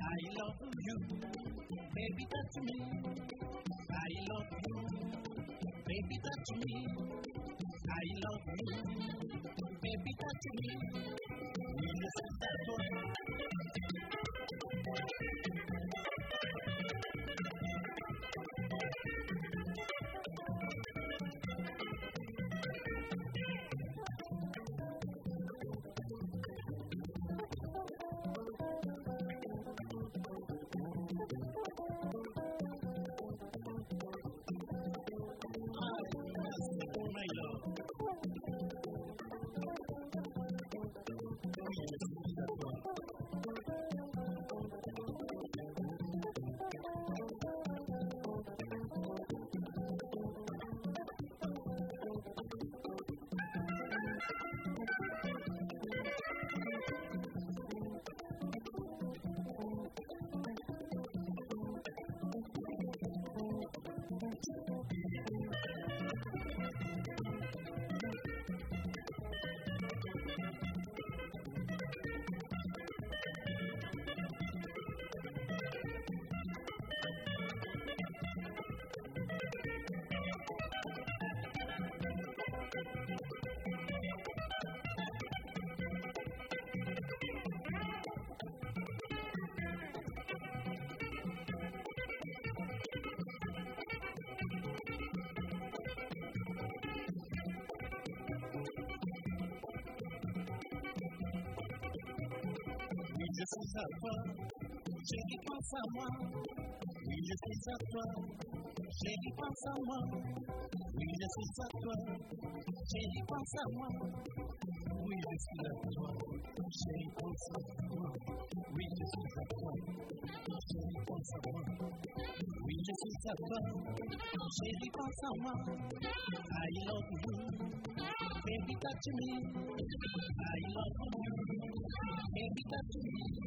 I love you, baby, touch me. I love you, baby, touch me. I love you, baby, touch me. Will you set pense à moi. Oui, je à toi, chérie, pense à moi. Oui, je à toi, chérie, pense à moi. Oui, je suis à toi, chérie, pense à moi. Oui, je suis à toi, chérie, pense à moi. Oui, je suis à toi, chérie, pense à moi. I love you, baby, touch me. I love you, baby, touch me.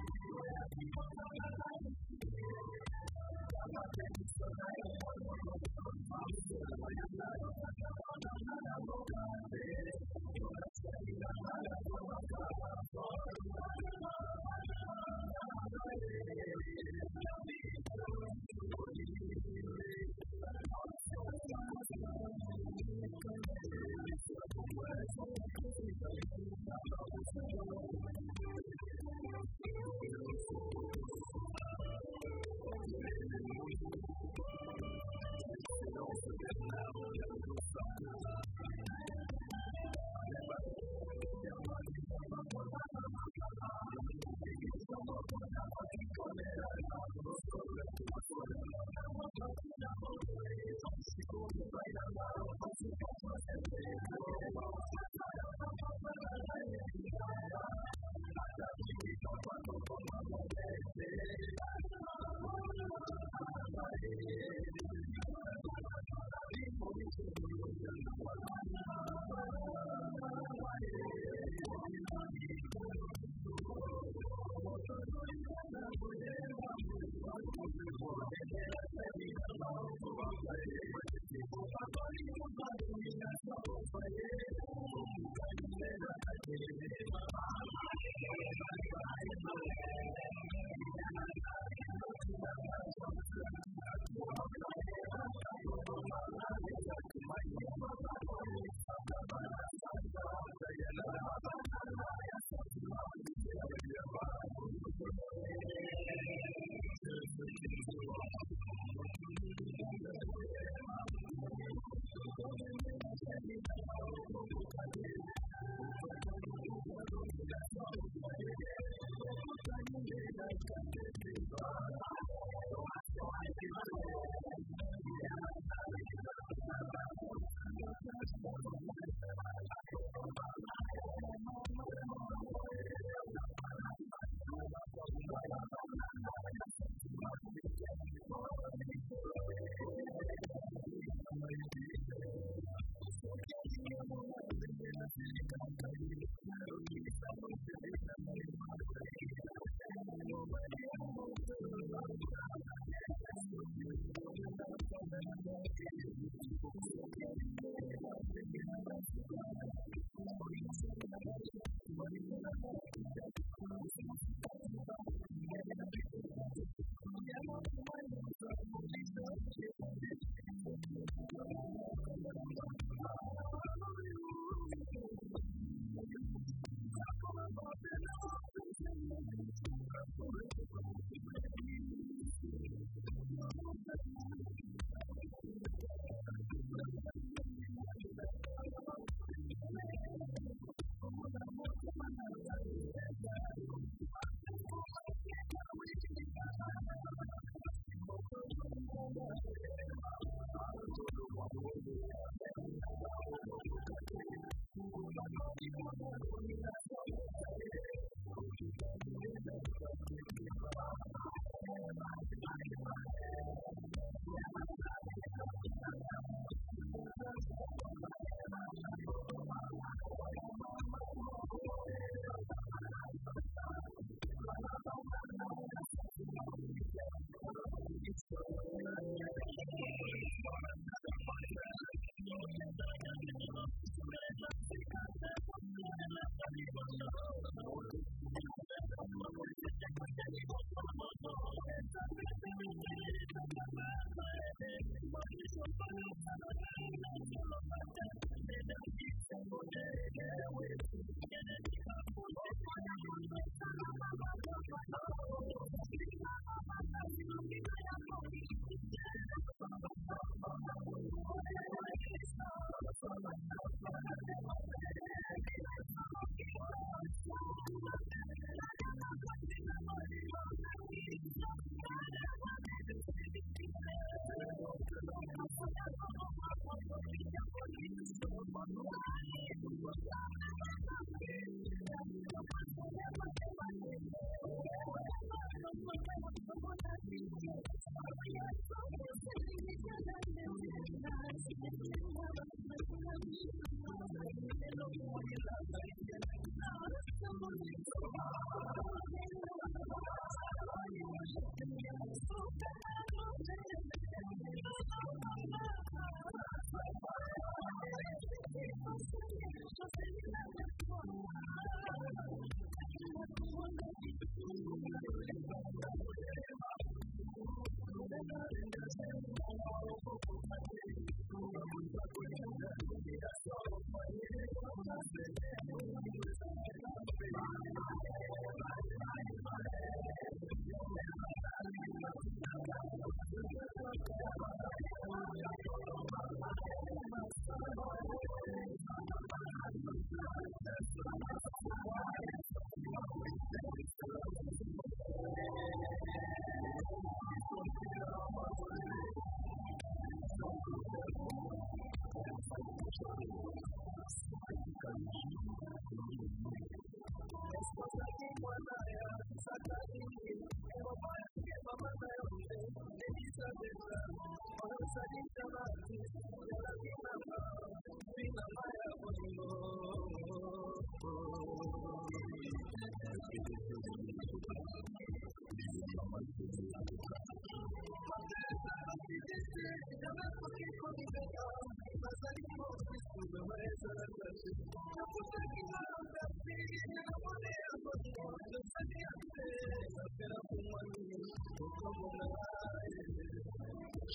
right? on your